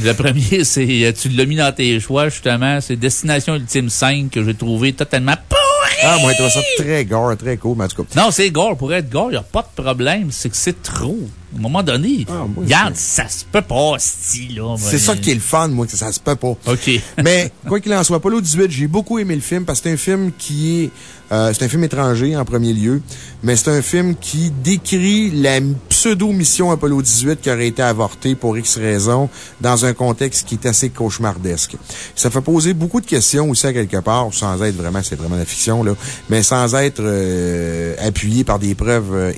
Le premier, c'est, euh, tu l'as mis dans tes choix, justement, c'est Destination Ultime 5 que j'ai trouvé totalement pourri. Ah, moi, je trouve ça très gore, très cool, mais en tout cas. Non, c'est gore. Pour être gore, il n'y a pas de problème. C'est que c'est trop. À un moment donné, Ah, regarde, ça se peut pas, style, là. C'est ça qui est le fun, moi, que ça se peut pas. OK. [LAUGHS] Mais, quoi qu'il en soit, Apollo 18, j'ai beaucoup aimé le film parce que c'est un film qui est, euh, c'est un film étranger en premier lieu, mais c'est un film qui décrit la pseudo-mission Apollo 18 qui aurait été avortée pour X raisons dans un contexte qui est assez cauchemardesque. Ça fait poser beaucoup de questions aussi à quelque part, sans être vraiment, c'est vraiment la fiction, là, mais sans être euh, appuyé par des preuves, euh,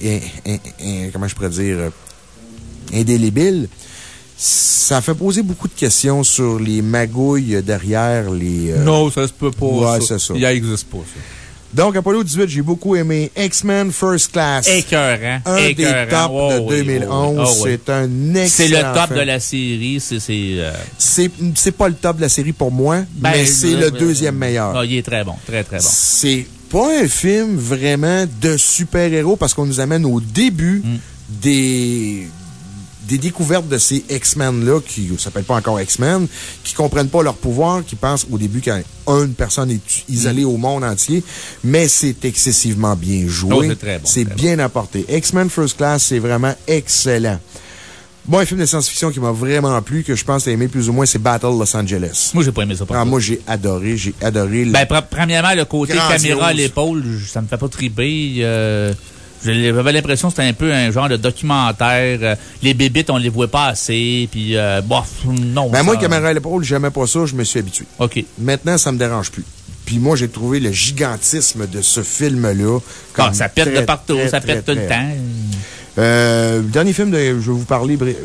comment je pourrais dire, euh, indélébile, ça fait poser beaucoup de questions sur les magouilles derrière les. euh, Non, ça se peut pas. Ouais, c'est ça. Il n'existe pas, ça. Donc, Apollo 18, j'ai beaucoup aimé X-Men First Class. Écœurant. Un des tops Oh, de oui, 2011. oh, oui. Oh, oui. C'est un excellent. C'est le top film. de la série. C'est, c'est, euh, C'est c'est pas le top de la série pour moi, ben, mais c'est euh, le deuxième meilleur. ah, il est très bon. Très, très bon. C'est pas un film vraiment de super-héros parce qu'on nous amène au début Mm. des, des découvertes de ces X-Men-là, qui ne s'appellent pas encore X-Men, qui comprennent pas leur pouvoir, qui pensent au début qu'une personne est isolée au monde entier, mais c'est excessivement bien joué. C'est bon, bien apporté. X-Men First Class, c'est vraiment excellent. Bon, un film de science-fiction qui m'a vraiment plu, que je pense que t'as aimé plus ou moins, c'est Battle Los Angeles. Moi, j'ai pas aimé ça. par Ah, contre. moi, j'ai adoré, j'ai adoré. le- Ben, pre- premièrement, le côté caméra à l'épaule, ça me fait pas triper. euh, J'avais l'impression que c'était un peu un genre de documentaire. euh, les bébites, on les voit pas assez. Puis, euh, bof, non. Ben, moi, caméra à l'épaule, j'aimais pas ça, je me suis habitué. OK. Maintenant, ça me dérange plus. Puis moi, j'ai trouvé le gigantisme de ce film-là. Ah, ça pète très, de partout, très, ça très, pète tout le temps. Euh, le dernier film, de, je vais vous parler bri-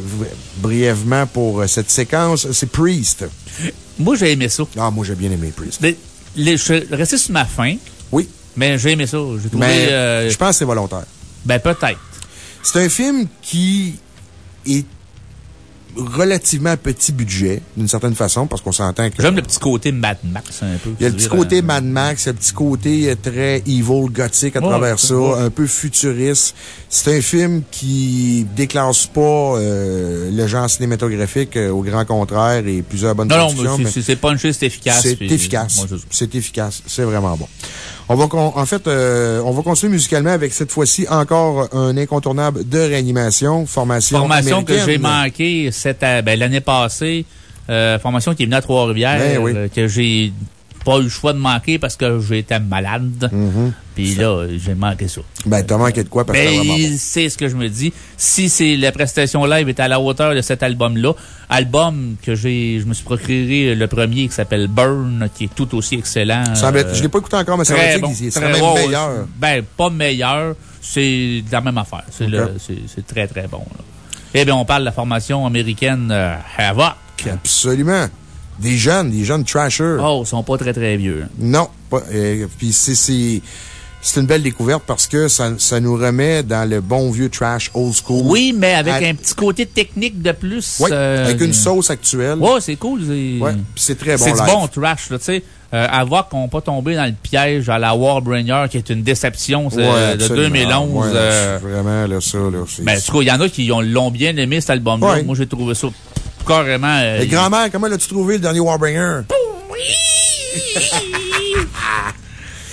brièvement pour euh, cette séquence, c'est Priest. Moi, j'ai aimé ça. Ah, moi, j'ai bien aimé Priest. Mais, les- je suis resté sur ma faim, Oui, mais j'ai aimé ça. J'ai trouvé. mais euh, je pense que c'est volontaire. ben, peut-être. C'est un film qui est relativement petit budget, d'une certaine façon, parce qu'on s'entend que. J'aime le petit côté Mad Max un peu. Il y a le petit côté euh, Mad Max, il y a le petit côté euh, très evil, gothique à Ouais, travers ça, vrai. un peu futuriste. C'est un film qui déclasse pas euh, le genre cinématographique, euh, au grand contraire, et plusieurs bonnes Non, non, mais c'est- punché, c'est efficace. c'est efficace. C'est efficace. C'est vraiment bon. On va, en fait, euh, on va continuer musicalement avec cette fois-ci encore un incontournable de réanimation, formation Formation que j'ai manqué cette, euh, ben, l'année passée. Euh, formation qui est venue à Trois-Rivières. Ben oui. euh, que j'ai pas eu le choix de manquer parce que j'étais malade. Puis là, j'ai manqué ça. Ben, t'as manqué de quoi parce que c'est. Ben, c'est ce que je me dis. Si c'est la prestation live est à la hauteur de cet album-là, album que j'ai, je me suis procuré le premier qui s'appelle Burn, qui est tout aussi excellent. Être- euh, je l'ai pas écouté encore, mais ça va bon, qu'il très même bon. meilleur. Ben, pas meilleur. C'est la même affaire. C'est très, très bon. là. Eh bien, on parle de la formation américaine euh, Havoc. Absolument. Des jeunes, des jeunes trashers. Oh, ils sont pas très, très vieux. hein. Non. Pas, euh, puis c'est, c'est, une belle découverte parce que ça, ça nous remet dans le bon vieux trash old school. Oui, mais avec À- un petit côté technique de plus. Oui, euh, avec une sauce actuelle. Ouais, c'est cool. C'est Ouais, puis c'est très bon C'est du bon trash, tu sais. Euh, Avoc qu'on pas tombé dans le piège à la Warbringer, qui est une déception Ouais, euh, de absolument. 2011. Ouais, euh, Vraiment, là, ça, là. c'est- ben, en tout cas, il y en a qui ont- l'ont bien aimé, cet album-là. Ouais. Moi, j'ai trouvé ça carrément... euh, Et grand-mère, comment l'as-tu trouvé, le dernier Warbringer? [LAUGHS]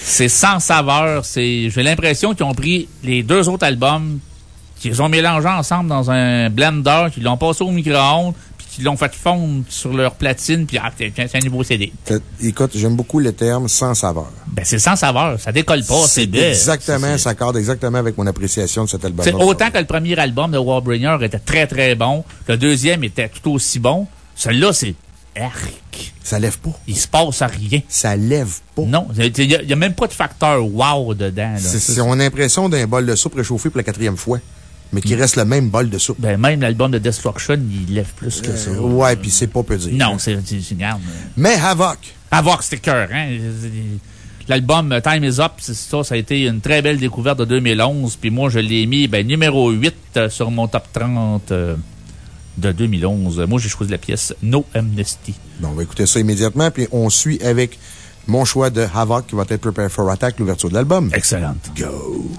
c'est sans saveur. J'ai l'impression qu'ils ont pris les deux autres albums, qu'ils ont mélangés ensemble dans un blender, qu'ils l'ont passé au micro-ondes, qu'ils l'ont fait fondre sur leur platine, puis ah, c'est un nouveau CD. Écoute, j'aime beaucoup le terme sans saveur. Ben, c'est sans saveur. Ça décolle pas, c'est exactement, ça accorde exactement avec mon appréciation de cet album. C'est autant que le premier album de Warbringer était très très bon, le deuxième était tout aussi bon. Celui-là, c'est arc. Ça lève pas. Il se passe à rien. Ça lève pas. Non, il n'y a, il y a même pas de facteur wow dedans. là. On a l'impression d'un bol de soupe réchauffé pour la quatrième fois, mais qui reste le même bol de soupe. Ben, même l'album de Destruction, il lève plus que ça. Euh, ouais, puis c'est pas peu dire. Non, c'est c'est- regarde. Mais Havoc. Avoir c'était cœur, hein. L'album Time is Up, c'est ça, ça a été une très belle découverte de 2011. Puis moi, je l'ai mis ben, numéro 8 euh, sur mon top 30 euh, de 2011. Moi, j'ai choisi la pièce No Amnesty. Bon, on va écouter ça immédiatement, puis on suit avec mon choix de Havoc qui va être Prepare for Attack, l'ouverture de l'album. Excellente. Go!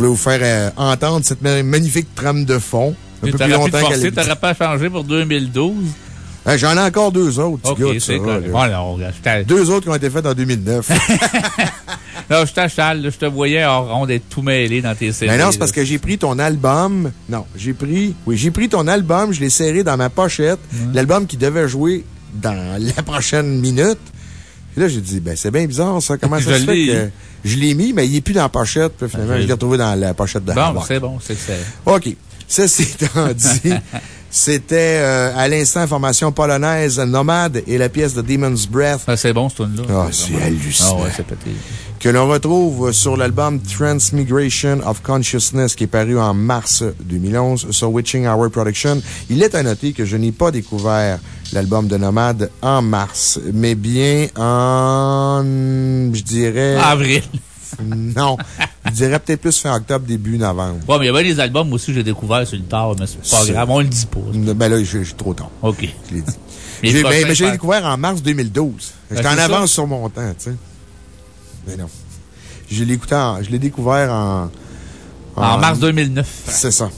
Voulait vous faire euh, entendre cette ma- magnifique trame de fond? Un Tu peu plus longtemps qu'elle t'aurais pas changé pour 2012. Euh, J'en ai encore deux autres, gars. Bon, Deux autres qui ont été faits en 2009. [LAUGHS] Là, je t'achale, je te voyais en rond d'être tout mêlé dans tes séries. Mais non, c'est parce que j'ai pris ton album. Non, j'ai pris. Oui, j'ai pris ton album, je l'ai serré dans ma pochette. L'album qui devait jouer dans la prochaine minute. Puis là, j'ai dit, ben, c'est bien bizarre, ça. Comment [LAUGHS] ça se fait que je l'ai mis, mais il n'est plus dans la pochette. Puis finalement, je l'ai retrouvé dans la pochette de Bon, c'est bon, c'est c'est. OK. Ceci étant [LAUGHS] dit, c'était euh, à l'instant formation polonaise Nomade et la pièce de Demon's Breath Ah, c'est bon, ce tune-là. Ah, c'est hallucinant. Ah, ouais, c'est que l'on retrouve sur l'album Transmigration of Consciousness qui est paru en mars 2011 sur Witching Hour Production. Il est à noter que je n'ai pas découvert l'album de Nomade en mars, mais bien en, je dirais... Avril. [LAUGHS] Non. Je dirais peut-être plus fin octobre, début novembre. Ouais, mais il y avait des albums aussi que j'ai découverts sur le tard, mais c'est pas grave, on le dit pas. Ben là, je suis trop tard. OK. Je l'ai dit. Prochains, mais je l'ai découvert en mars 2012. J'étais Ben, en c'est ça. avance sur mon temps, tu sais. Mais non. Je l'ai écouté en- je l'ai découvert en. En mars 2009. C'est ça.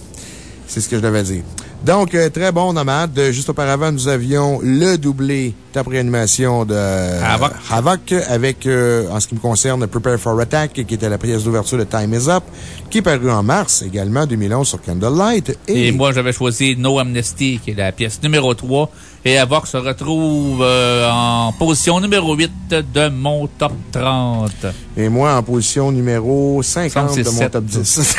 C'est ce que je devais dire. Donc, euh, très bon nomade. Euh, Juste auparavant, nous avions le doublé top réanimation de Havoc. Havoc avec, euh, en ce qui me concerne, Prepare for Attack, qui était la pièce d'ouverture de Time is Up, qui est paru en mars également 2011 sur Candlelight. Et moi, j'avais choisi No Amnesty, qui est la pièce numéro 3. Et Avoc se retrouve euh, en position numéro 8 de mon top 30. Et moi, en position numéro 50 Semble de mon top 10.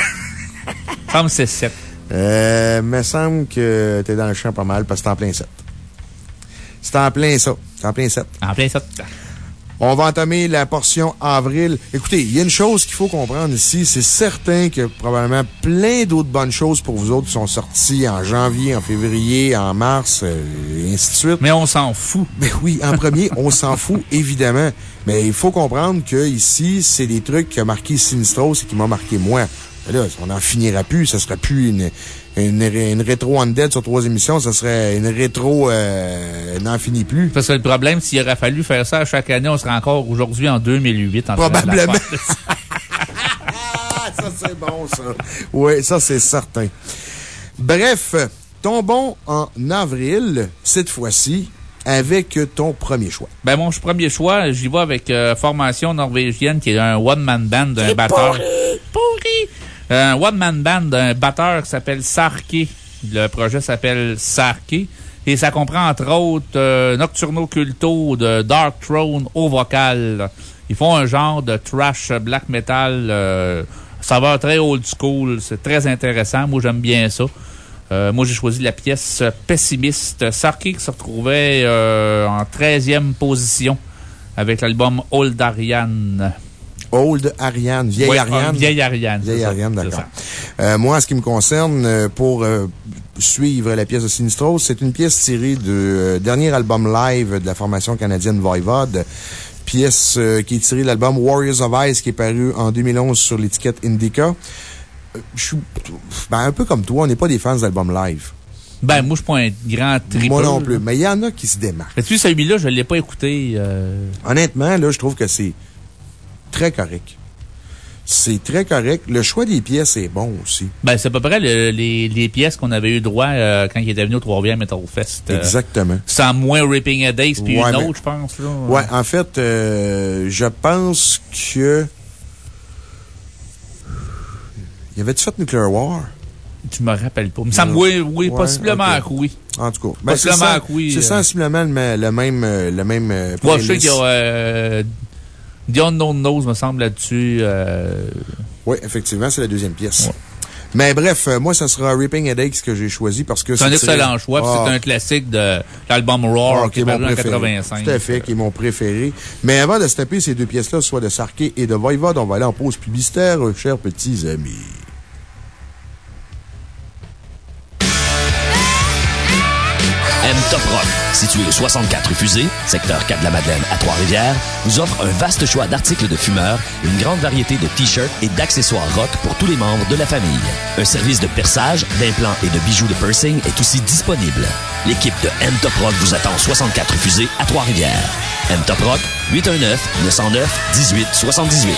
Comme c'est 7. Euh, me semble que t'es dans le champ pas mal parce que c'est en plein 7. C'est en plein ça. C'est en plein 7. En plein 7. On va entamer la portion avril. Écoutez, il y a une chose qu'il faut comprendre ici. C'est certain a probablement plein d'autres bonnes choses pour vous autres qui sont sorties en janvier, en février, en mars, euh, et ainsi de suite. Mais on s'en fout. Mais oui, en premier, on s'en fout, [LAUGHS] évidemment. Mais il faut comprendre que ici, c'est des trucs qui ont marqué Sinistros et qui m'ont marqué moi. Mais Là, on n'en finira plus. Ça serait plus une, une, une rétro Undead sur trois émissions. Ça serait une rétro, euh, n'en finit plus. Parce que le problème, s'il aurait fallu faire ça à chaque année, on serait encore aujourd'hui en 2008 en Probablement. Ah, [LAUGHS] [LAUGHS] ça, c'est bon, ça. Oui, ça, c'est certain. Bref, tombons en avril, cette fois-ci, avec ton premier choix. Ben, mon premier choix, j'y vais avec euh, Formation norvégienne, qui est un one-man band d'un batteur. Pourri! Un one-man band d'un batteur qui s'appelle Sarké. Le projet s'appelle Sarké. Et ça comprend, entre autres, euh, Nocturno Culto de Dark Throne au vocal. Ils font un genre de trash black metal, euh, saveur très old school. C'est très intéressant. Moi, j'aime bien ça. Euh, moi, j'ai choisi la pièce Pessimiste. Sarky qui se retrouvait euh, en 13e position avec l'album Old Ariane. Old Ariane, vieille Ouais, Ariane. Vieille Ariane. Vieille Ariane, d'accord. Euh, moi, en ce qui me concerne, euh, pour euh, suivre la pièce de Sinistros, c'est une pièce tirée du euh, dernier album live de la formation canadienne Voivod. Pièce euh, qui est tirée de l'album Warriors of Ice qui est paru en 2011 sur l'étiquette Indica. Euh, Je suis ben, un peu comme toi, on n'est pas des fans d'albums live. Ben, moi, je suis pas un grand tripeux. Moi non plus. Mais il y en a qui se démarquent. Mais tu sais, celui-là, je ne l'ai pas écouté. euh, Honnêtement, là, je trouve que c'est très correct. C'est très correct. Le choix des pièces est bon aussi. Ben, c'est à peu près le- les, les pièces qu'on avait eu droit euh, quand il était venu au 3e Metal Fest. euh, Exactement. Sans moins Ripping a Days puis Ouais, une autre, je pense. Là. Ouais, en fait, euh, je pense que. Y avait-tu fait Nuclear War? Tu me rappelles pas. Il me semble, Non. oui, oui, Ouais, possiblement ok. que oui. En tout cas. Ben, Possiblement oui, C'est sensiblement le, même. Le même Moi, je sais qu'il y a The Unknown Knows, me semble, là-dessus. euh, Oui, effectivement, c'est la deuxième pièce. Mais bref, euh, moi, ça sera Ripping Headaches que j'ai choisi parce que C'est un excellent choix. puis Ah. C'est un classique de l'album Roar Ah, qui est mon paru en préféré. 85. Tout à fait, qui est mon préféré. Mais avant de se taper ces deux pièces-là, soit de Sarké et de Voivod, on va aller en pause publicitaire, euh, chers petits amis. M Top Rock, situé au 64 rue Fusée, secteur 4 de la Madeleine à Trois-Rivières, vous offre un vaste choix d'articles de fumeurs, une grande variété de t-shirts et d'accessoires rock pour tous les membres de la famille. Un service de perçage, d'implants et de bijoux de piercing est aussi disponible. L'équipe de M Rock vous attend au 64 rue Fusée à Trois-Rivières. M Top Rock, 819 909 1878.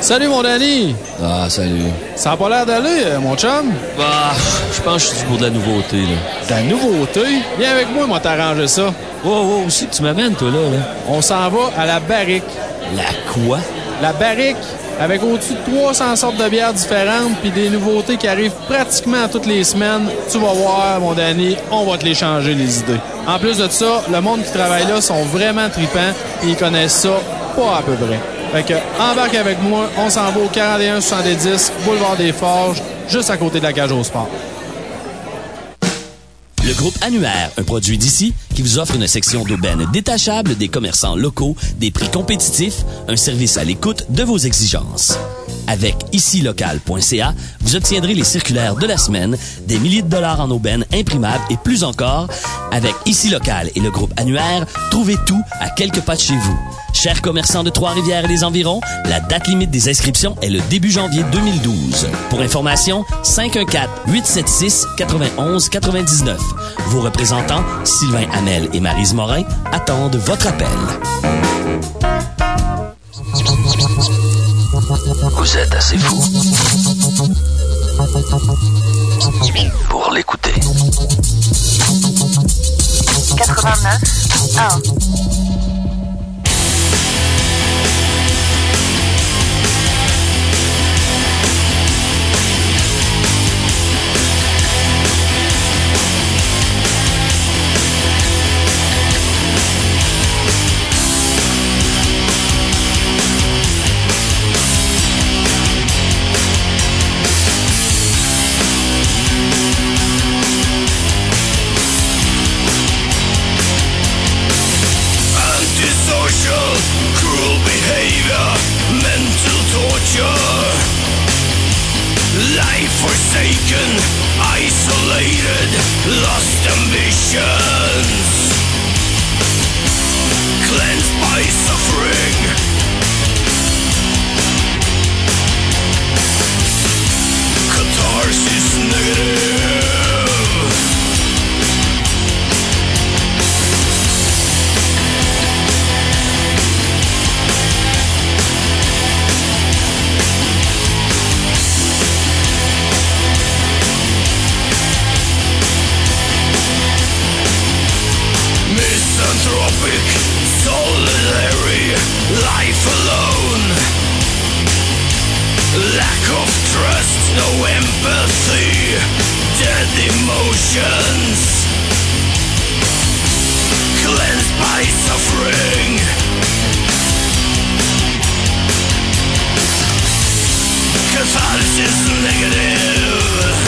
Salut mon Danny! Ah, salut. Ça a pas l'air d'aller, euh, mon chum? Bah, je pense que je suis pour de la nouveauté, là. De la nouveauté? Viens avec moi, moi t'arranger ça. Wow, wow, aussi tu m'amènes, toi, là, là. On s'en va à la barrique. La quoi? La barrique, avec au-dessus de 300 sortes de bières différentes, puis des nouveautés qui arrivent pratiquement toutes les semaines. Tu vas voir, mon Danny, on va te les changer, les idées. En plus de ça, le monde qui travaille là sont vraiment tripants, et ils connaissent ça pas à peu près. Fait que, embarque avec moi, on s'en va au 4170 Boulevard des Forges, juste à côté de la cage au sport. Le groupe Annuaire, un produit d'ici qui vous offre une section d'aubaine détachable des commerçants locaux, des prix compétitifs, un service à l'écoute de vos exigences. Avec icilocal.ca, vous obtiendrez les circulaires de la semaine, des milliers de dollars en aubaine imprimables et plus encore. Avec Ici Local et le groupe Annuaire, trouvez tout à quelques pas de chez vous. Chers commerçants de Trois-Rivières et les environs, la date limite des inscriptions est le début janvier 2012. Pour information, 514-876-9199. Vos représentants, Sylvain Hamel et Marise Morin, attendent votre appel. Vous êtes assez fou pour l'écouter. 89 1 dead emotions. Cleansed by suffering. Catharsis negative.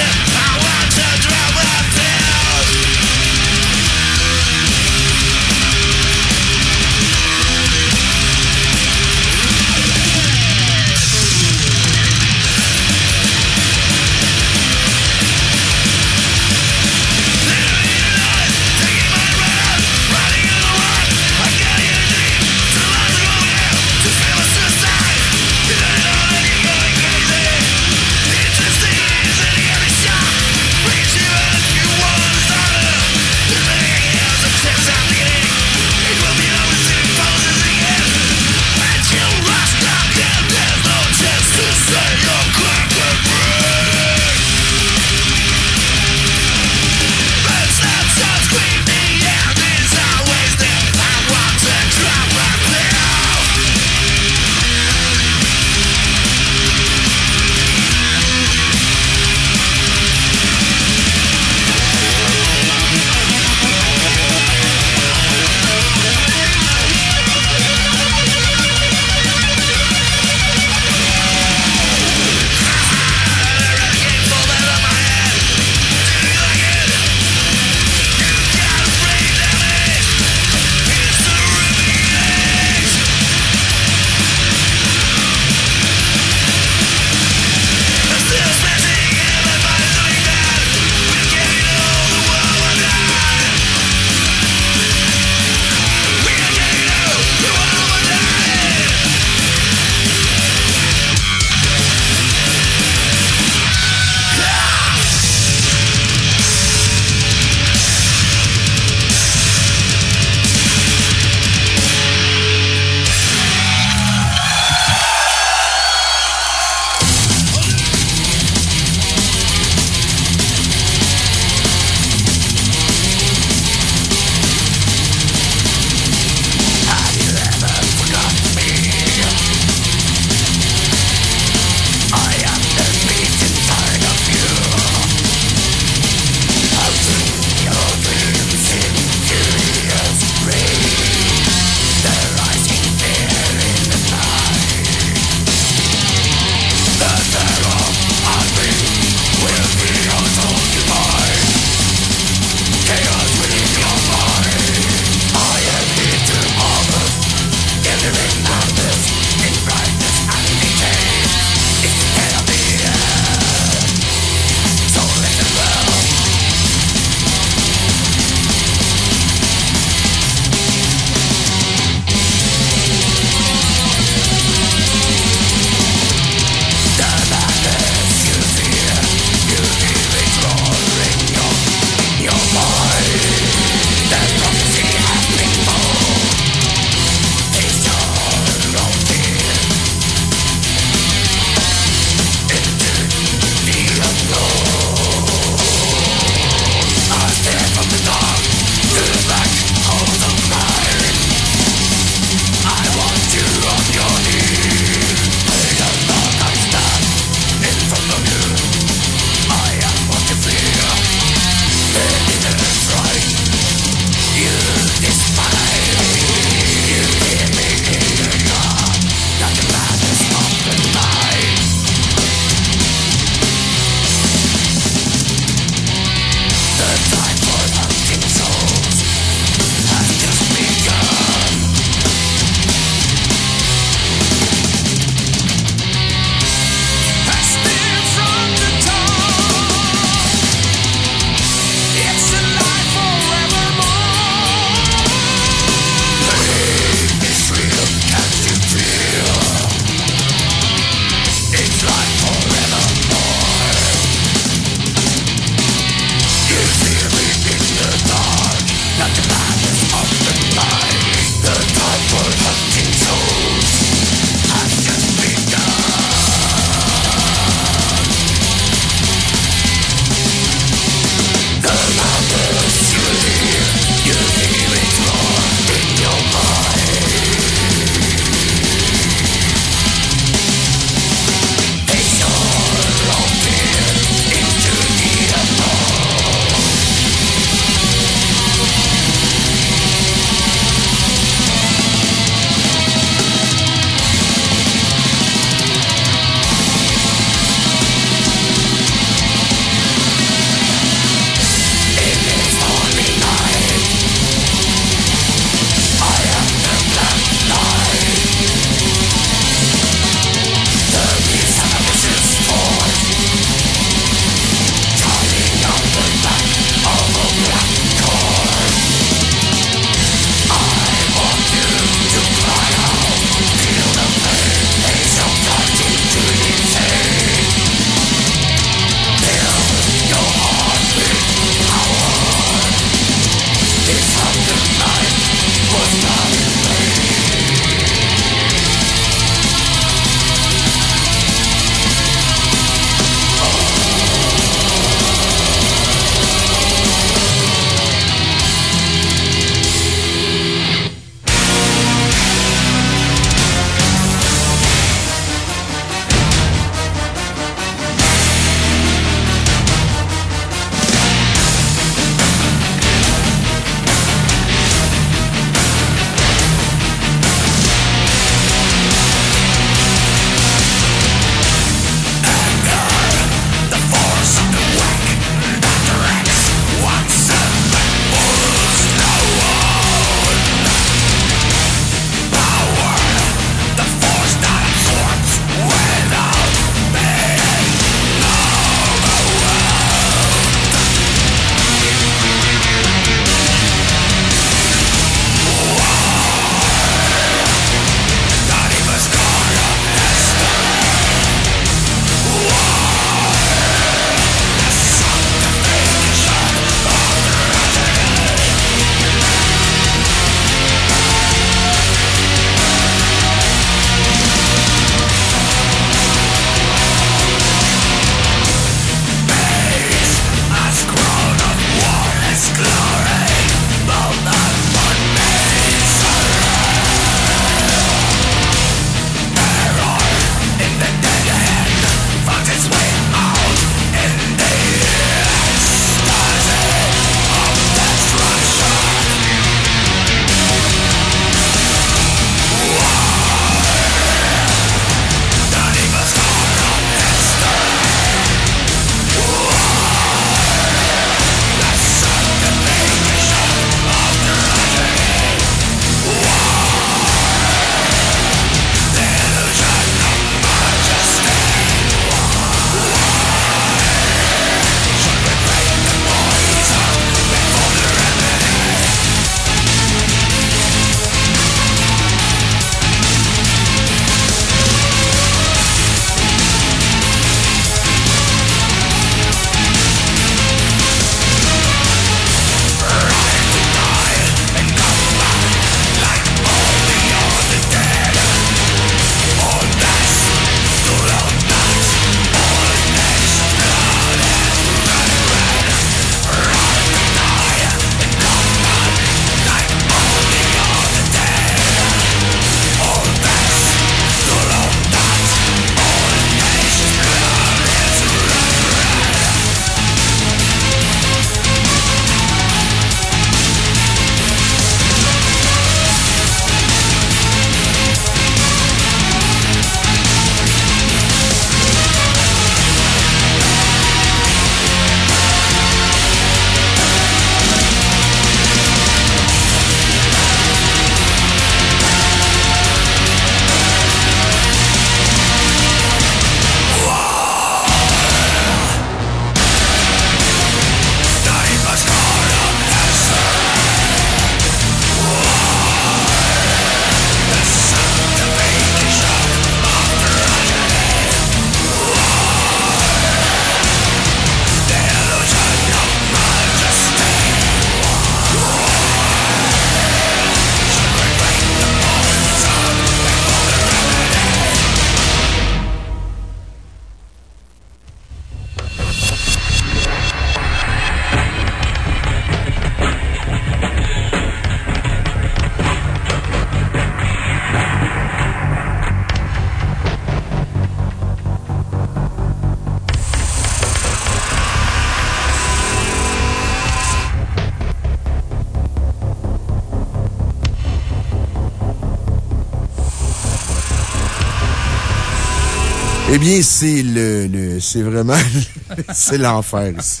Bien, c'est le, le- c'est vraiment, [LAUGHS] c'est l'enfer ici.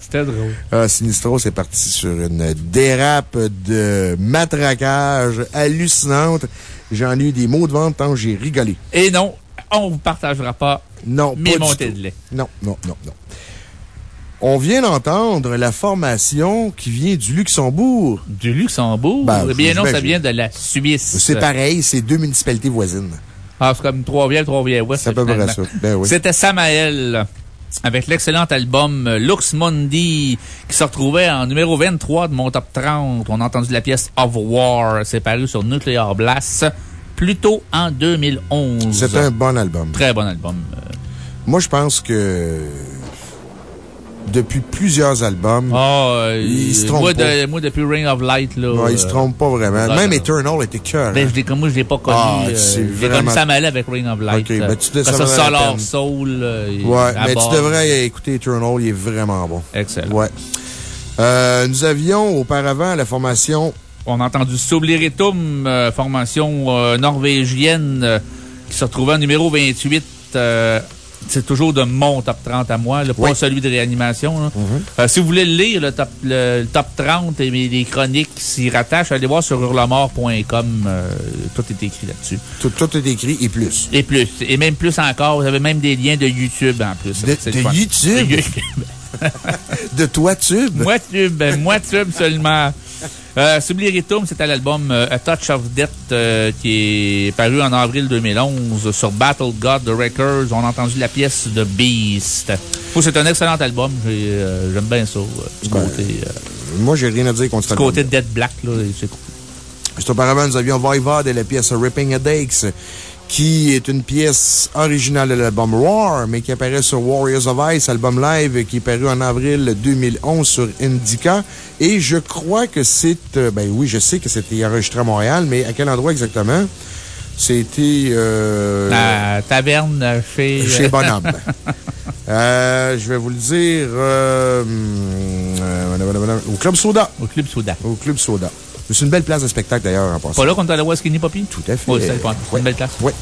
C'était drôle. Ah, Sinistro, c'est parti sur une dérape de matraquage hallucinante. J'en ai eu des mots de vente tant que j'ai rigolé. Et non, on vous partagera pas Non, mes pas du montées tout. de lait. Non, non, non, non. On vient d'entendre la formation qui vient du Luxembourg. Du Luxembourg? Ben, eh bien non, ça vient de la Suisse. C'est pareil, c'est deux municipalités voisines. Ah, c'est comme Trois-Rivières, Trois-Rivières-Ouest. C'est à peu près finalement. ça. Ben oui. C'était Samael. Avec l'excellent album Lux Mundi, qui se retrouvait en numéro 23 de mon top 30. On a entendu la pièce Of War. C'est paru sur Nuclear Blast, plus tôt en 2011. C'est un bon album. Très bon album. Moi, je pense que depuis plusieurs albums, Ah, euh, il se trompe moi, pas. de- moi, depuis Ring of Light, là. Ouais, il se euh, trompe pas vraiment. non, Même non. Eternal était cœur. Ben, je l'ai, comme moi, je l'ai pas connu. Ah, euh, c'est J'ai connu vraiment- Samael avec Ring of Light. Ok, ben, tu te- euh, ça Solar. Soul. euh, Ouais, mais bord. tu devrais écouter Eternal, il est vraiment bon. Excellent. Ouais. Euh, nous avions auparavant la formation. On a entendu Sobliritum, euh, formation euh, norvégienne euh, qui se retrouvait en numéro 28. C'est toujours de mon top 30 à moi, là, pas Oui. celui de réanimation. là. Euh, si vous voulez le lire, le top, le, le top 30 et les chroniques qui s'y rattachent, allez voir sur hurlemort.com. euh, tout est écrit là-dessus. Tout, tout est écrit et plus. Et plus. Et même plus encore. Vous avez même des liens de YouTube en plus. De-. YouTube? De YouTube. [LAUGHS] De toi, tube? Moi, tube, ben, moi, tube seulement. [LAUGHS] Euh, Subliritum, c'était l'album euh, A Touch of Death euh, qui est paru en avril 2011 sur Battle God The Records. On a entendu la pièce de Beast. C'est un excellent album. Euh, J'aime bien ça. du Ben, côté, Moi, j'ai rien à dire contre du cet côté de Dead Black. Là, c'est cool. Juste auparavant, nous avions Voivod et la pièce Ripping Headaches, qui est une pièce originale de l'album Roar, mais qui apparaît sur Warriors of Ice, album live qui est paru en avril 2011 sur Indica. Et je crois que c'est, euh, ben oui, je sais que c'était enregistré à Montréal, mais à quel endroit exactement? C'était, euh, La taverne chez. chez Bonhomme. [LAUGHS] Euh, je vais vous le dire, euh, euh, au Club Soda. Au Club Soda. Au Club Soda. C'est une belle place de spectacle d'ailleurs en passant. Pas là qu'on est allé voir Skinny Poppy? Tout à fait. Oui, c'est une belle place. Ouais.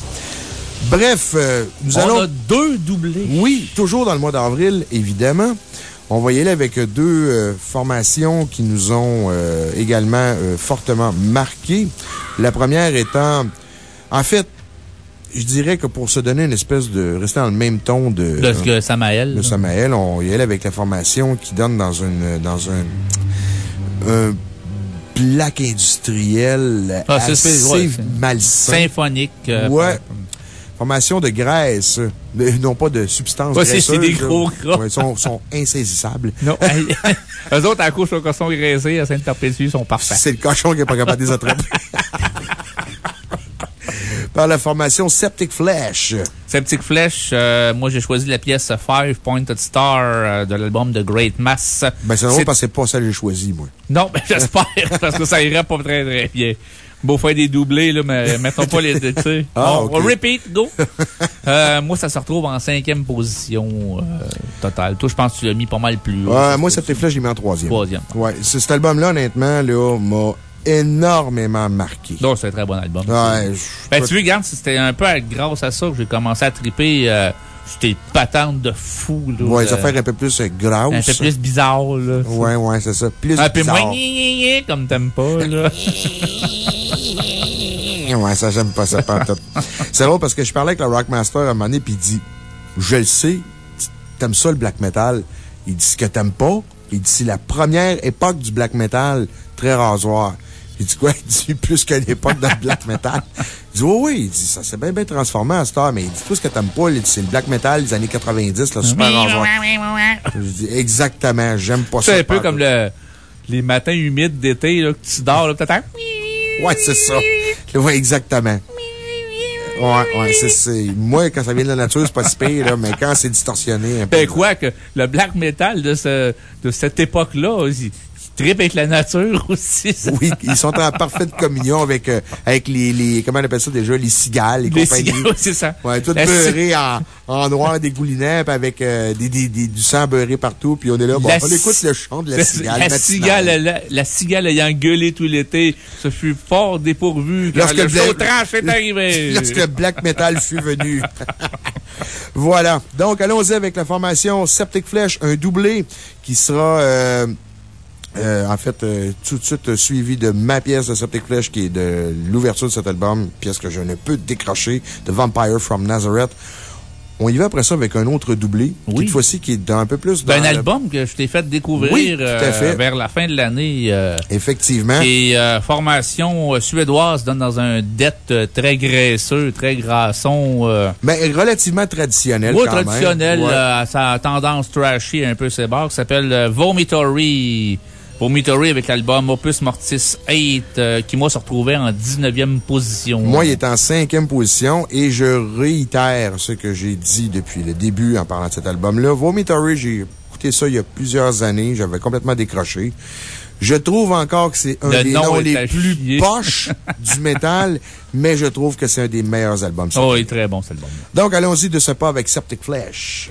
Bref, euh, nous On allons. a deux doublés. Oui, toujours dans le mois d'avril, évidemment. On va y aller avec deux euh, formations qui nous ont euh, également euh, fortement marqué. La première étant, en fait, je dirais que pour se donner une espèce de. rester dans le même ton de. De Samael. de Samael, on y allait avec la formation qui donne dans une, dans un, un black industriel Ah, c'est- assez ouais, malsain. Symphonique. euh, Ouais. Formation de graisse, non pas de substance Ouais, c'est- des gros gras. Ouais, Ils sont, sont insaisissables. Non. [LAUGHS] Eux autres, à la couche au cochon graissé à Sainte-Perpétue, sont parfaits. C'est le cochon qui n'est pas capable de les attraper. [LAUGHS] Par la formation Septic Flesh. Septic Flesh, euh, moi, j'ai choisi la pièce Five Pointed Star euh, de l'album The Great Mass. Ben, c'est drôle parce que c'est pas ça que j'ai choisi, moi. Non, ben, j'espère, [LAUGHS] parce que ça irait pas très, très bien. Beau faire des doublés, là, mais mettons pas les. Ah, On- repeat, go. [LAUGHS] Euh, moi, ça se retrouve en cinquième position, totale. Toi, je pense que tu l'as mis pas mal plus haut. Moi, Septic Flesh, je l'ai mis en troisième. Troisième. Ouais, cet album-là, honnêtement, là, m'a énormément marqué. Donc, c'est un très bon album. Ouais, Ben, tu veux, regarde, c'était un peu grâce à ça que j'ai commencé à triper. Euh, J'étais patente de fou, là. Ouais, les Euh, affaires un peu plus euh, grosses. Un peu plus bizarre, là. Ouais, ouais, c'est ça. Plus Un peu bizarre. moins gna, gna, gna, comme t'aimes pas, là. [LAUGHS] Ouais, ça, j'aime pas ça, pas. C'est drôle parce que je parlais avec le Rockmaster à un moment donné, puis il dit Je le sais, t'aimes ça le black metal. Il dit Ce que t'aimes pas, il dit c'est la première époque du black metal, très rasoir. Il dit quoi? Il dit plus qu'à l'époque dans le black metal. Il dit oui, oui, il dit ça s'est bien, bien transformé à cette heure, mais il dit tout ce que t'aimes pas, il dit c'est le black metal des années 90, là, super rasoir. Je dis exactement, j'aime pas ça. C'est un peu en comme le, les matins humides d'été, là, que tu dors, là, peut-être. Ouais, c'est ça. Ouais, exactement. Ouais, ouais, c'est, c'est, moi, quand ça vient de la nature, c'est pas si pire, là, mais quand c'est distorsionné un peu. Ben, quoi que le black metal de ce, de cette époque-là, il, il tripe avec la nature [LAUGHS] aussi. ça. Oui, ils sont en parfaite communion avec, euh, avec les, les, comment on appelle ça déjà, les cigales, les, Les compagnies. oui, c'est ça. Ouais, tout La beurré en, en noir dégoulinant, puis avec euh, des, des, des- du sang beurré partout, puis on est là, bon, La on écoute le chant de la cigale. La cigale, la, la cigale ayant gueulé tout l'été, ce fut fort dépourvu quand Lorsque le tranche est arrivé. [LAUGHS] Lorsque black metal fut venu. [LAUGHS] Voilà. Donc, allons-y avec la formation Septic Flesh, un doublé qui sera, euh, euh, en fait, euh, tout de suite suivi de ma pièce de Septic Flesh qui est de l'ouverture de cet album, pièce que je ne peux décrocher, de Vampire from Nazareth. On y va après ça avec un autre doublé. Oui. Cette fois-ci, qui est dans un peu plus dans. Un album que je t'ai fait découvrir Oui, tout à euh, vers la fin de l'année. euh, Effectivement. Et euh, formation euh, suédoise donne dans un dette euh, très graisseux, très grasson. Euh, Mais relativement traditionnel. ouais, quand même. traditionnel, Ouais. euh, à sa tendance trashy un peu sébar, qui s'appelle euh, Vomitory. Vomitory avec l'album Opus Mortis 8, euh, qui, moi, se retrouvait en 19e position. Moi, il est en cinquième position et je réitère ce que j'ai dit depuis le début en parlant de cet album-là. Vomitory, j'ai écouté ça il y a plusieurs années. J'avais complètement décroché. Je trouve encore que c'est un Le des nom noms les plus chier. poches du [LAUGHS] métal, mais je trouve que c'est un des meilleurs albums. Oh, il est très bon, cet album. Donc, allons-y de ce pas avec Septic Flesh.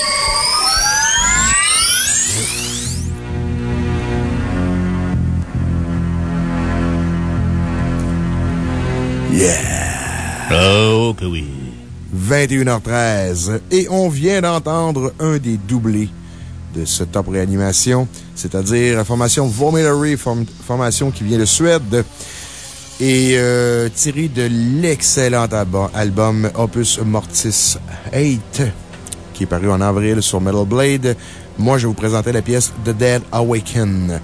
Yeah! Oh, que oui. 21h13. Et on vient d'entendre un des doublés de ce top réanimation, c'est-à-dire la formation Vomitory, form- formation qui vient de Suède et euh, tiré de l'excellent album Opus Mortis 8, qui est paru en avril sur Metal Blade. Moi, je vais vous présenter la pièce The Dead Awaken.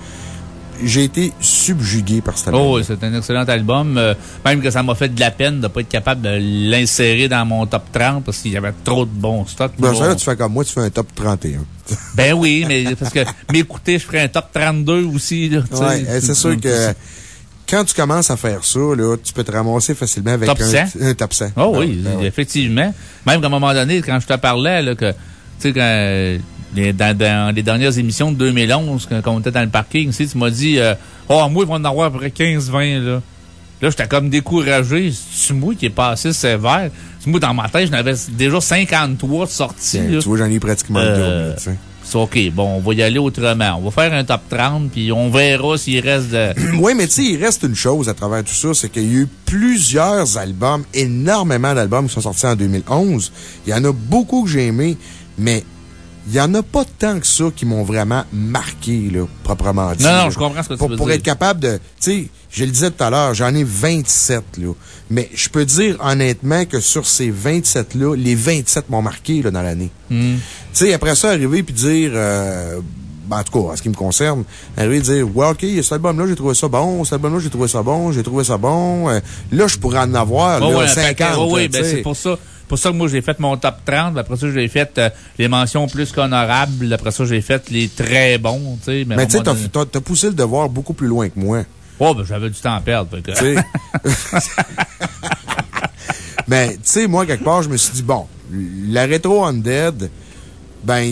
J'ai été subjugué par cet album. Oh, oui, c'est un excellent album. euh, même que ça m'a fait de la peine de ne pas être capable de l'insérer dans mon top 30 parce qu'il y avait trop de bons stocks. Ben, ça, là, tu fais comme moi, tu fais un top 31. [LAUGHS] Ben oui, mais parce que m'écouter, je ferais un top 32 aussi. Ouais, eh, c'est sûr que quand tu commences à faire ça, là, tu peux te ramasser facilement avec Top un, 100? un top 100. Oh oui, Ben oui. effectivement. Même qu'à un moment donné, quand je te parlais, là, que, tu sais, quand, les- dans, dans les dernières émissions de 2011, quand, quand on était dans le parking, tu sais, tu m'as dit, euh, oh, moi, ils vont en avoir à peu près 15-20, là. Là, j'étais comme découragé. C'est moi qui est passé sévère? Moi, dans ma tête, j'en avais déjà 53 de sorties. Tiens, là. tu vois, j'en ai pratiquement Euh, sais. C'est OK. Bon, on va y aller autrement. On va faire un top 30, puis on verra s'il reste de. [CLEARS THROAT] Oui, mais tu sais, il reste une chose à travers tout ça, c'est qu'il y a eu plusieurs albums, énormément d'albums qui sont sortis en 2011. Il y en a beaucoup que j'ai aimés, mais il y en a pas tant que ça qui m'ont vraiment marqué, là, proprement dit. Non, non, là. je comprends ce que tu pour, veux Pour dire. être capable de, tu sais, je le disais tout à l'heure, j'en ai 27, là. Mais je peux dire honnêtement que sur ces 27-là, les 27 m'ont marqué, là, dans l'année. Hmm. Tu sais, après ça, arriver puis dire, euh, ben, en tout cas, en ce qui me concerne, arriver et dire, ouais, OK, cet album-là, j'ai trouvé ça bon, cet album-là, j'ai trouvé ça bon, j'ai trouvé ça bon. Euh, là, je pourrais en avoir, Oh, là, ouais, un 50. paquet. Oh, oui, ben, c'est pour ça. Pour ça que moi, j'ai fait mon top 30. Après ça, j'ai fait euh, les mentions plus qu'honorables. Après ça, j'ai fait les très bons. Mais tu sais, t'as t'as poussé le devoir beaucoup plus loin que moi. Oh, ben, j'avais du temps à perdre. Tu sais. Mais, [LAUGHS] [LAUGHS] tu sais, moi, quelque part, je me suis dit, bon, la rétro Undead, ben,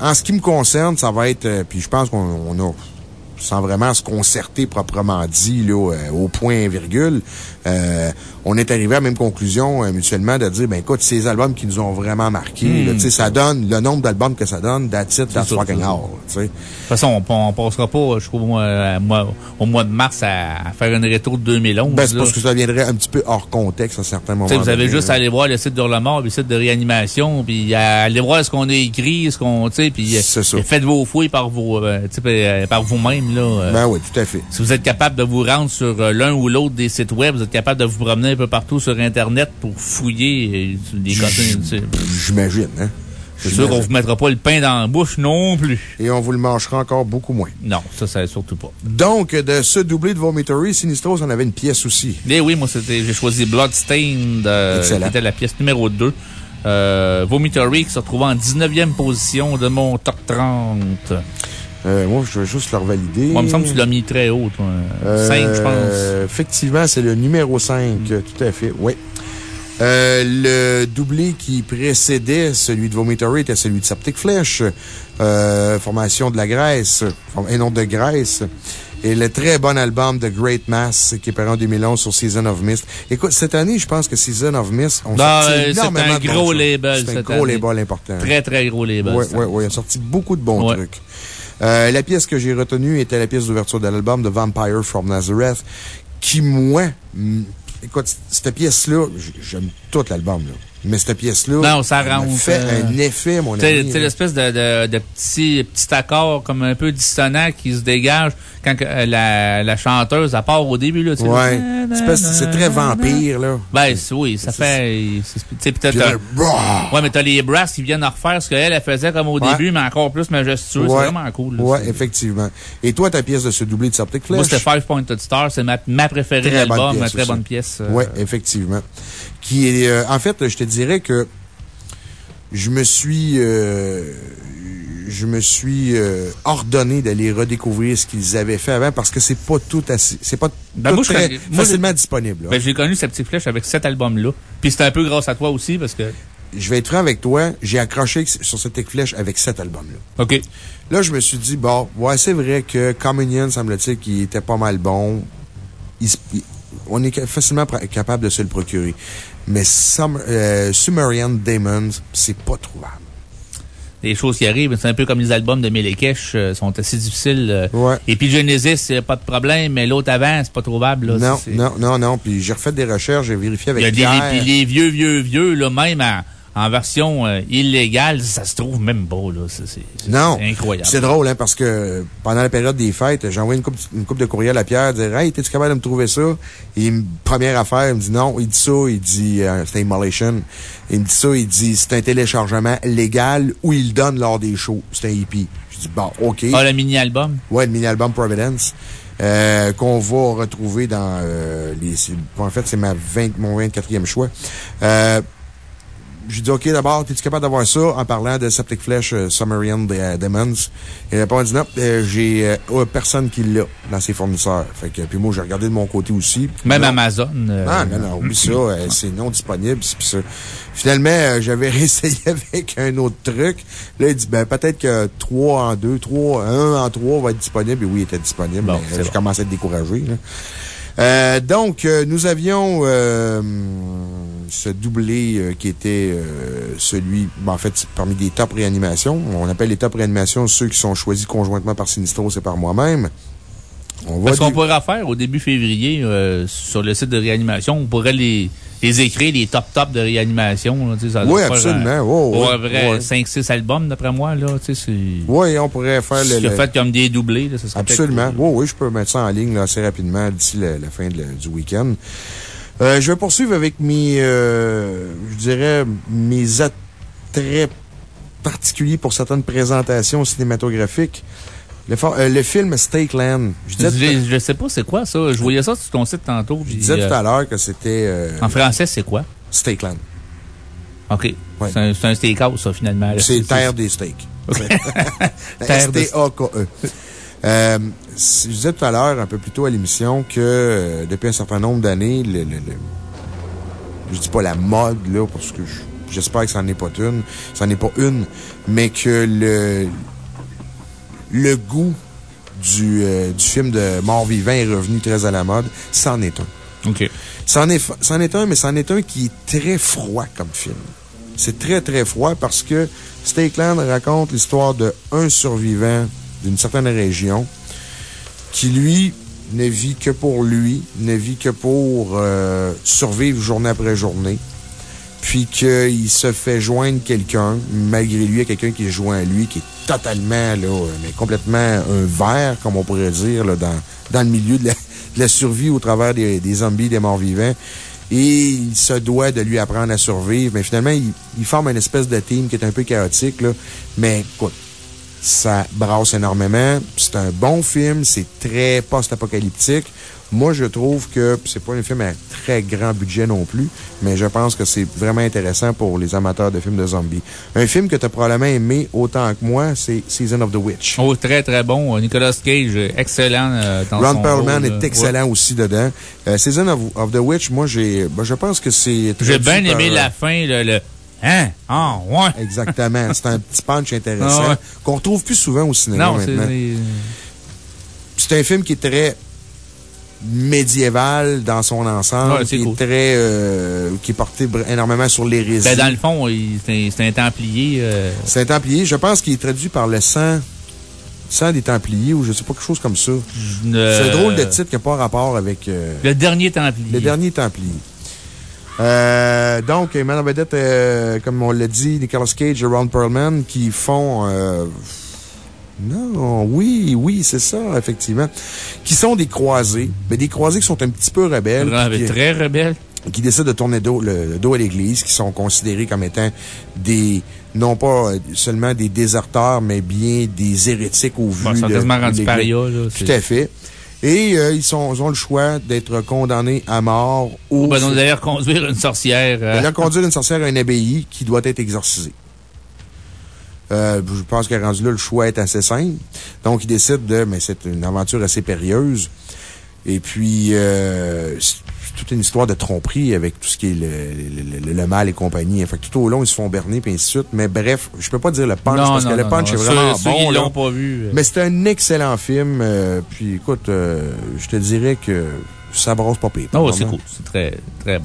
en ce qui me concerne, ça va être, euh, puis je pense qu'on on a, sans vraiment se concerter proprement dit, là, euh, au point et virgule, euh, on est arrivé à la même conclusion euh, mutuellement de dire, ben écoute, ces albums qui nous ont vraiment marqués, Hmm. sais, ça donne le nombre d'albums que ça donne, that's it, that's fucking all. De toute façon, on, on passera pas, je trouve, moi, au mois de mars à, à faire une rétro de 2011. Ben, c'est parce que ça viendrait un petit peu hors contexte à certains moments. Vous avez juste à aller voir le site de Mort, le site de réanimation, puis à aller voir ce qu'on a écrit, ce qu'on, tu sais, puis euh, faites vos fouilles par vos, tu sais, par vous-même, là. Ben oui, tout à fait. Si vous êtes capable de vous rendre sur l'un ou l'autre des sites web, vous êtes capable de vous promener un peu partout sur Internet pour fouiller euh, des contenus. J'imagine, hein. C'est sûr qu'on vous mettra pas le pain dans la bouche non plus. Et on vous le mangera encore beaucoup moins. Non, ça, ça surtout pas. Donc, de ce doublé de Vomitory, Sinistros en avait une pièce aussi. Eh oui, moi, c'était, j'ai choisi Bloodstained, euh, Excellent. qui était la pièce numéro 2. Euh, Vomitory qui se retrouvait en 19e position de mon top 30. Euh, moi, je vais juste le revalider. Moi, il me semble que tu l'as mis très haut, toi. 5, je pense. Euh, Effectivement, c'est le numéro 5, tout à fait, oui. Euh, le doublé qui précédait celui de Vomitory était celui de Septic Flesh, euh, formation de la Grèce, et non de Grèce. Et le très bon album de Great Mass qui est paru en 2011 sur Season of Mist. Écoute, cette année, je pense que Season of Mist ont Non, sorti euh, énormément un de gros label, C'est un cette gros année. label important. Très, très gros label. Oui, oui, oui. Ils ont sorti beaucoup de bons Ouais. trucs. Euh, la pièce que j'ai retenue était la pièce d'ouverture de l'album de Vampire from Nazareth, qui, moi, écoute, cette pièce-là, j'aime tout l'album, là. Mais cette pièce-là. Non, ça rentre, fait euh, un effet, mon ami. tu sais, l'espèce de, de, de petit, petit accord comme un peu dissonant qui se dégage quand euh, la, la chanteuse, à part au début, là, tu Ouais. C'est très vampire, là. Ben, c'est- oui, ça fait. c'est- tu brah! Ouais, mais t'as les brasses qui viennent à refaire ce qu'elle, elle faisait comme au Ouais. début, mais encore plus majestueux. C'est Ouais. vraiment cool. là. Ouais, C'est- effectivement. Et toi, ta pièce de ce doublé de Septic Flesh? Moi, c'était Five Pointed Star. C'est ma, ma préférée de Très bonne l'album. Très aussi. bonne pièce. euh, Oui, effectivement. Qui est, euh, en fait, je te dirais que je me suis, euh, je me suis euh, ordonné d'aller redécouvrir ce qu'ils avaient fait avant parce que c'est pas tout assez, c'est pas Ben, tout moi, je très connais- facilement disponible. là. Ben, j'ai connu cette petite flèche avec cet album-là. Puis c'était un peu grâce à toi aussi parce que. je vais être franc avec toi, j'ai accroché sur cette flèche avec cet album-là. OK. Là, je me suis dit, bon, ouais, c'est vrai que Communion, semble-t-il, qu'il était pas mal bon. Il se- il- on est facilement capable de se le procurer. Mais Sum- euh, Sumerian Demons, c'est pas trouvable. Des choses qui arrivent. C'est un peu comme les albums de Melekesh, euh, sont assez difficiles. euh. Et puis Genesis, pas de problème, mais l'autre avant, c'est pas trouvable. Là, Non, non, non, non. Puis j'ai refait des recherches, j'ai vérifié avec Il y a des, les, puis les vieux, vieux, vieux, là, même en, en version euh, illégale, ça se trouve même pas. là. C'est- c'est- Non. C'est incroyable. C'est drôle, hein, parce que pendant la période des fêtes, j'ai envoyé une coupe, une coupe de courriel à Pierre, dire, hey, t'es-tu capable de me trouver ça? Et première affaire, il me dit non. Il dit ça, il dit, euh, c'était Immolation. Il me dit ça, il dit, c'est un téléchargement légal où il donne lors des shows. C'est un hippie. Je dis, bon, OK. Ah, le mini-album? Ouais, le mini-album Providence. Euh, qu'on va retrouver dans euh, les. c'est- En fait, c'est ma 20, mon 24e choix. Euh, j'ai dit, OK, d'abord, es-tu capable d'avoir ça en parlant de Septic Flesh euh, Sumerian de- euh, Demons? Il a dit non, euh, j'ai euh, personne qui l'a dans ses fournisseurs. Fait que, puis moi, j'ai regardé de mon côté aussi. Même Non. Amazon. Ah, non, non, oublie ça, [CLEARS THROAT] euh, c'est non disponible. ça. Finalement, j'avais [LAUGHS] réessayé avec un autre truc. Là, il dit, ben, peut-être que 3 en 2, 3, 1 en 3 va être disponible. Et oui, il était disponible. Bon, mais, je bon. commençais à être découragé, là. Euh, donc, euh, nous avions euh, ce doublé euh, qui était euh, celui, ben, en fait, parmi des top réanimations. On appelle les top réanimations ceux qui sont choisis conjointement par Sinistros et par moi-même. On va Parce qu'on pourrait faire au début février euh, sur le site de réanimation, on pourrait les, les écrire, les top top de réanimation. là, ça Oui, absolument. Oh, ouais, un vrai ouais. 5-6 albums, d'après moi. Là, tu sais, c'est- Oui, on pourrait faire le. Le fait comme des doublés, là, ça Absolument. Oui, oui, je peux mettre ça en ligne là, assez rapidement d'ici la, la fin de du week-end. Euh, je vais poursuivre avec mes, euh, je dirais, mes attraits particuliers pour certaines présentations cinématographiques. Le, euh, le film Stakeland. Je disais, Je, je sais pas c'est quoi ça. Je voyais ça sur ton site tantôt. je disais tout euh, à l'heure que c'était. euh, En français, c'est quoi? Stakeland. OK. C'est un, un steakhouse, ça, finalement. C'est Terre des Steaks. [LAUGHS] [LAUGHS] Terre de- S-T-A-K-E. Euh, je disais tout à l'heure, un peu plus tôt à l'émission, que depuis un certain nombre d'années, le, le- le- je dis pas la mode, là, parce que je- j'espère que ça n'en est pas une, ça n'en est pas une, mais que le, le goût du, euh, du film de mort-vivant est revenu très à la mode. C'en est un. OK. C'en est, un, mais c'en est un qui est très froid comme film. C'est très, très froid parce que Stakeland raconte l'histoire de un survivant d'une certaine région qui, lui, ne vit que pour lui, ne vit que pour euh, survivre journée après journée. Puis qu'il se fait joindre quelqu'un, malgré lui, il quelqu'un qui est joint à lui, qui est totalement, là, mais complètement un verre, comme on pourrait dire, là, dans, dans le milieu de la, survie au travers des, des zombies, des morts vivants. Et il se doit de lui apprendre à survivre. Mais finalement, il, il forme une espèce de team qui est un peu chaotique, là. Mais écoute, ça brasse énormément. C'est un bon film. C'est très post-apocalyptique. Moi, je trouve que c'est pas un film à très grand budget non plus, mais je pense que c'est vraiment intéressant pour les amateurs de films de zombies. Un film que tu as probablement aimé autant que moi, c'est Season of the Witch. Oh, très, très bon. Nicolas Cage, excellent euh, dans Ron son Perlman rôle, est excellent Ouais. aussi dedans. Euh, Season of, of the Witch, moi, j'ai, ben, je pense que c'est. J'ai bien aimé par, la euh, fin, le, le Hein? Ah, ouais. Exactement. c'est un petit punch intéressant Ah ouais. qu'on retrouve plus souvent au cinéma Non, maintenant. c'est- un film qui est très médiéval dans son ensemble, Ouais, qui, cool. est très, euh, qui est porté énormément sur l'hérésie. Ben, dans le fond, c'est un- Templier. euh, C'est un Templier. Je pense qu'il est traduit par le sang, des Templiers ou je sais pas, quelque chose comme ça. Euh, C'est drôle de titre qui n'a pas rapport avec. euh, Le dernier Templier. Le dernier Templier. Euh, donc, of Vedette, euh, comme on l'a dit, Nicolas Cage et Ron Perlman qui font. euh, non, oui, oui, c'est ça, effectivement. Qui sont des croisés. Mais des croisés qui sont un petit peu rebelles. Qui- très rebelle. qui décident de tourner dos- le, le dos à l'Église, qui sont considérés comme étant des, non pas seulement des déserteurs, mais bien des hérétiques au vu Bon, ils sont de- quasiment de rendus l'Église. parias, là, Tout à fait. Et euh, ils, sont, ils ont le choix d'être condamnés à mort ou Ben, on d'ailleurs conduire une sorcière. euh, conduire une sorcière à une abbaye qui doit être exorcisée. Euh, je pense qu'à rendu là, le choix est assez simple. Donc, ils décident de, mais c'est une aventure assez périlleuse. Et puis, euh, toute une histoire de tromperie avec tout ce qui est le, le- le- le mal et compagnie. Fait que tout au long, ils se font berner, puis ainsi de suite. Mais bref, je peux pas dire le punch Non, parce non, que le punch est vraiment Ceux- bon. l'ont pas vu, euh. Mais c'est un excellent film. euh, puis écoute, euh, je te dirais que ça brosse pas pire. Oh, c'est cool. C'est très, très bon.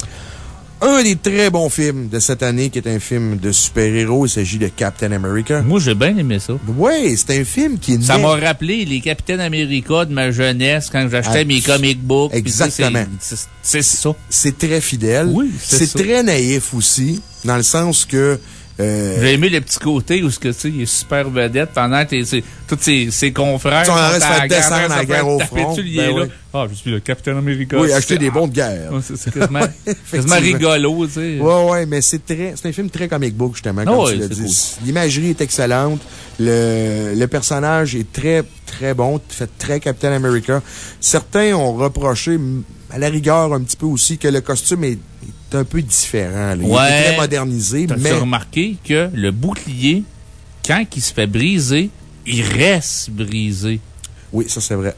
Un des très bons films de cette année, qui est un film de super-héros, il s'agit de Captain America. Moi, j'ai bien aimé ça. Oui, c'est un film qui est Ça m'a rappelé les Capitaines America de ma jeunesse quand j'achetais Ah, mes comic books. Exactement. c'est- ça. C'est très fidèle. Oui, c'est très naïf aussi, dans le sens que. Euh, J'ai aimé le petit côté où ce que, tu sais, il est super vedette pendant que ses- tous ses, ses confrères. Sont en train de se à faire la guerre, descendre à la guerre au front. Ben est là. oui. Ah, je suis le Capitaine America. oui, acheter des ah. bons de guerre. Ouais, c'est- quasiment, rigolo, tu sais. Ouais, ouais, mais c'est très, c'est un film très comic book, justement, comme ouais, tu dit. L'imagerie est excellente. Le, le personnage est très, très bon, fait très Captain America. Certains ont reproché, à la rigueur, un petit peu aussi, que le costume est, est un peu différent. là. Il Ouais. est très modernisé, mais. remarqué que le bouclier, quand il se fait briser, il reste brisé? Oui, ça, c'est vrai.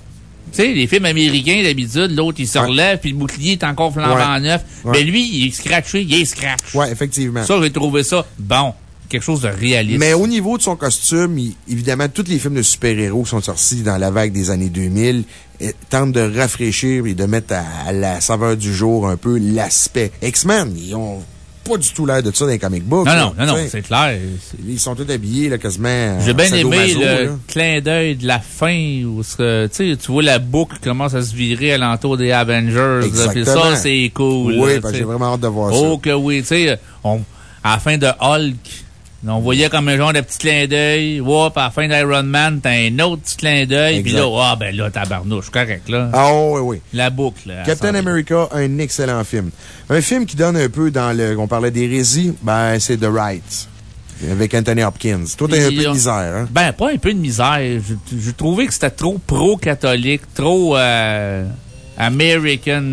Tu sais, les films américains, d'habitude, l'autre, il se relève, puis le bouclier est encore flambant Ouais. neuf. Ouais. Mais lui, il est scratché, il est scratch. Ouais, effectivement. Ça, j'ai trouvé ça bon. Quelque chose de réaliste. Mais au niveau de son costume, il- évidemment, tous les films de super-héros qui sont sortis dans la vague des années 2000 eh, tentent de rafraîchir et de mettre à, à la saveur du jour un peu l'aspect. X-Men, ils ont pas du tout l'air de ça dans les comic books. Non, non, non, c'est clair. Ils sont tous habillés, là, quasiment. J'ai en bien aimé le là. clin d'œil de la fin où tu vois la boucle commence à se virer alentour des Avengers. là, Exactement. ça, c'est cool. Oui, j'ai vraiment hâte de voir Oh, ça. que oui, tu sais, à la fin de Hulk, on voyait comme un genre de petit clin d'œil. Whoop, à la fin d'Iron Man, t'as un autre petit clin d'œil. Puis là, ah, ben là, tabarnouche, correct, là. Ah, oui, oui. La boucle, là. Captain America, un excellent film. Un film qui donne un peu dans le. On parlait d'hérésie, ben, c'est The Right. Avec Anthony Hopkins. Toi, t'as un peu de misère, hein? Ben, pas un peu de misère. Je, je trouvais que c'était trop pro-catholique, trop euh, American.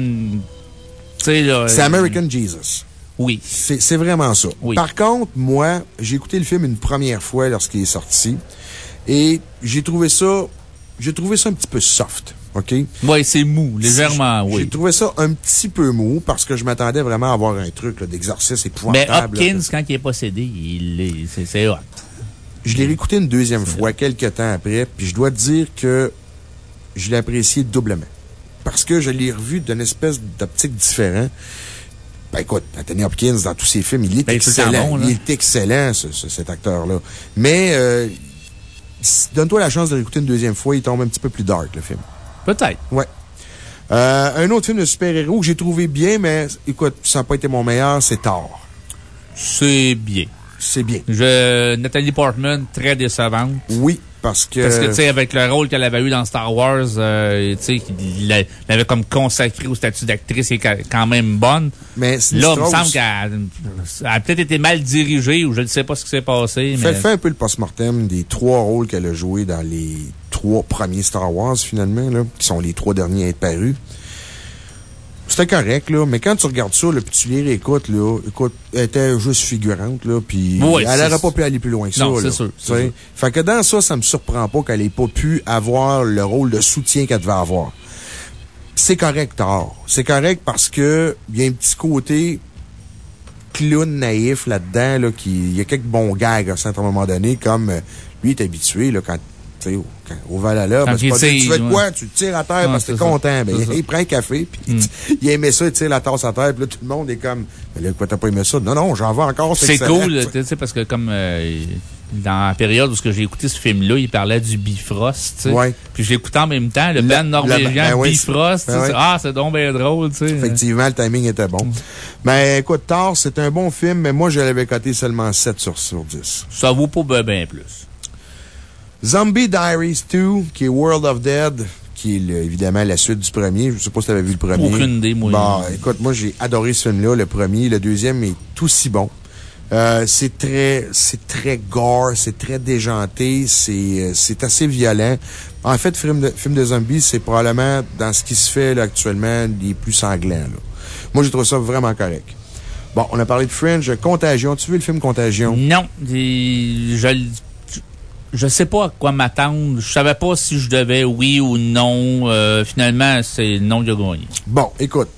Tu sais, là. C'est euh, American Jesus. Oui. C'est vraiment ça. Oui. Par contre, moi, j'ai écouté le film une première fois lorsqu'il est sorti. Et j'ai trouvé ça. J'ai trouvé ça un petit peu soft. OK? Oui, c'est mou, légèrement, J'ai trouvé ça un petit peu mou parce que je m'attendais vraiment à avoir un truc là, d'exercice Mais épouvantable. là. Hopkins, quand il est possédé, il c'est, hot. Je l'ai réécouté une deuxième fois, quelques temps après, puis je dois te dire que je l'ai apprécié doublement. Parce que je l'ai revu d'une espèce d'optique différente. Ben écoute, Anthony Hopkins, dans tous ses films, il est Ben, excellent. bon, il est excellent, ce- ce- cet acteur-là. Mais, euh, donne-toi la chance de l'écouter une deuxième fois, il tombe un petit peu plus dark, le film. Peut-être. Ouais. Euh, un autre film de super-héros que j'ai trouvé bien, mais écoute, ça n'a pas été mon meilleur, c'est Thor. C'est bien. C'est bien. Je, Nathalie Portman, très décevante. Oui, parce que. Parce que, tu sais, avec le rôle qu'elle avait eu dans Star Wars, euh, tu sais, il l'a- l'avait comme consacré au statut d'actrice qui est ca- quand même bonne. Mais Là, il me semble qu'elle elle a peut-être été mal dirigée ou je ne sais pas ce qui s'est passé. Fais, mais... fais un peu le post-mortem des trois rôles qu'elle a joués dans les trois premiers Star Wars, finalement, là, qui sont les trois derniers à être parus. C'était correct, là, mais quand tu regardes ça, là, puis tu les réécoutes, là, écoute, elle était juste figurante, là, puis Oui, elle n'aurait pas pu aller plus loin que Non, ça, c'est là, sûr. Fait que dans ça, ça me surprend pas qu'elle ait pas pu avoir le rôle de soutien qu'elle devait avoir. C'est correct, Thor. C'est correct parce que, il y a un petit côté clown naïf là-dedans, là, qui, il y a quelques bons gags à un certain moment donné, comme, euh, lui est habitué, là, quand au, Valhalla, ben, pas dire, tu fais de quoi? Tu tires à terre parce que t'es content. Ben, il, prend un café, puis il- il aimait ça, il tire la tasse à terre, puis là, tout le monde est comme, mais là, quoi, t'as pas aimé ça? Non, non, j'en veux encore, C'est cool, tu sais, parce que comme euh, dans la période où que j'ai écouté ce film-là, il parlait du Bifrost, tu sais. Ouais. Puis écouté en même temps le band norvégien ben oui, Bifrost. ben oui. Ah, c'est donc bien drôle, tu sais. Effectivement, le timing était bon. Mais écoute, Thor, c'est un bon film, mais moi, je l'avais coté seulement 7 sur, sur 10. Ça vaut pas bien ben plus. Zombie Diaries 2, qui est World of Dead, qui est le- évidemment la suite du premier. Je sais pas si tu avais vu le premier. Aucune idée, moi. Bon, écoute, moi, j'ai adoré ce film-là, le premier. Le deuxième est aussi bon. Euh, c'est très, c'est très gore, c'est très déjanté, c'est, euh, c'est assez violent. En fait, film de, film de zombies, c'est probablement, dans ce qui se fait, là, actuellement, les plus sanglants, là. Moi, j'ai trouvé ça vraiment correct. Bon, on a parlé de Fringe. Contagion. Tu veux le film Contagion? Non. Je, je, sais pas à quoi m'attendre. Je savais pas si je devais oui ou non. Euh, finalement, c'est non a gagné. Bon, écoute.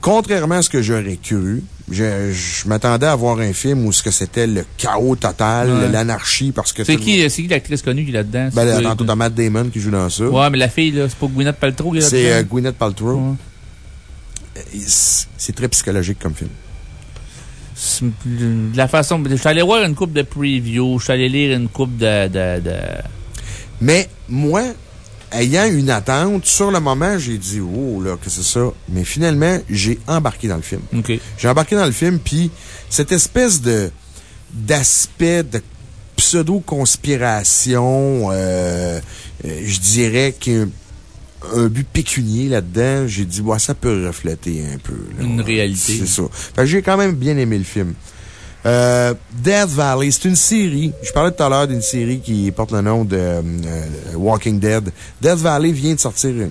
Contrairement à ce que j'aurais cru, je, je m'attendais à voir un film où ce que c'était le chaos total, Ouais. l'anarchie, parce que. C'est qui, c'est qui l'actrice connue qui est là-dedans? Ben, tantôt, t'as Matt Damon qui joue dans ça. Ouais, mais la fille, là, c'est pas Gwyneth Paltrow qui est là-dedans? C'est euh, Gwyneth Paltrow. Euh, c'est très psychologique comme film. De la façon. Je suis allé voir une coupe de preview, je suis allé lire une coupe de. de, de... Mais moi, ayant une attente, sur le moment, j'ai dit, oh là, que c'est ça. Mais finalement, j'ai embarqué dans le film. J'ai embarqué dans le film, puis cette espèce de d'aspect de pseudo-conspiration, euh, euh, je dirais qu'il y a un, but pécunier là-dedans. J'ai dit, ouais, ça peut refléter un peu. là. Une réalité. C'est ça. Fait j'ai quand même bien aimé le film. Euh, Death Valley, c'est une série. Je parlais tout à l'heure d'une série qui porte le nom de euh, Walking Dead. Death Valley vient de sortir, euh,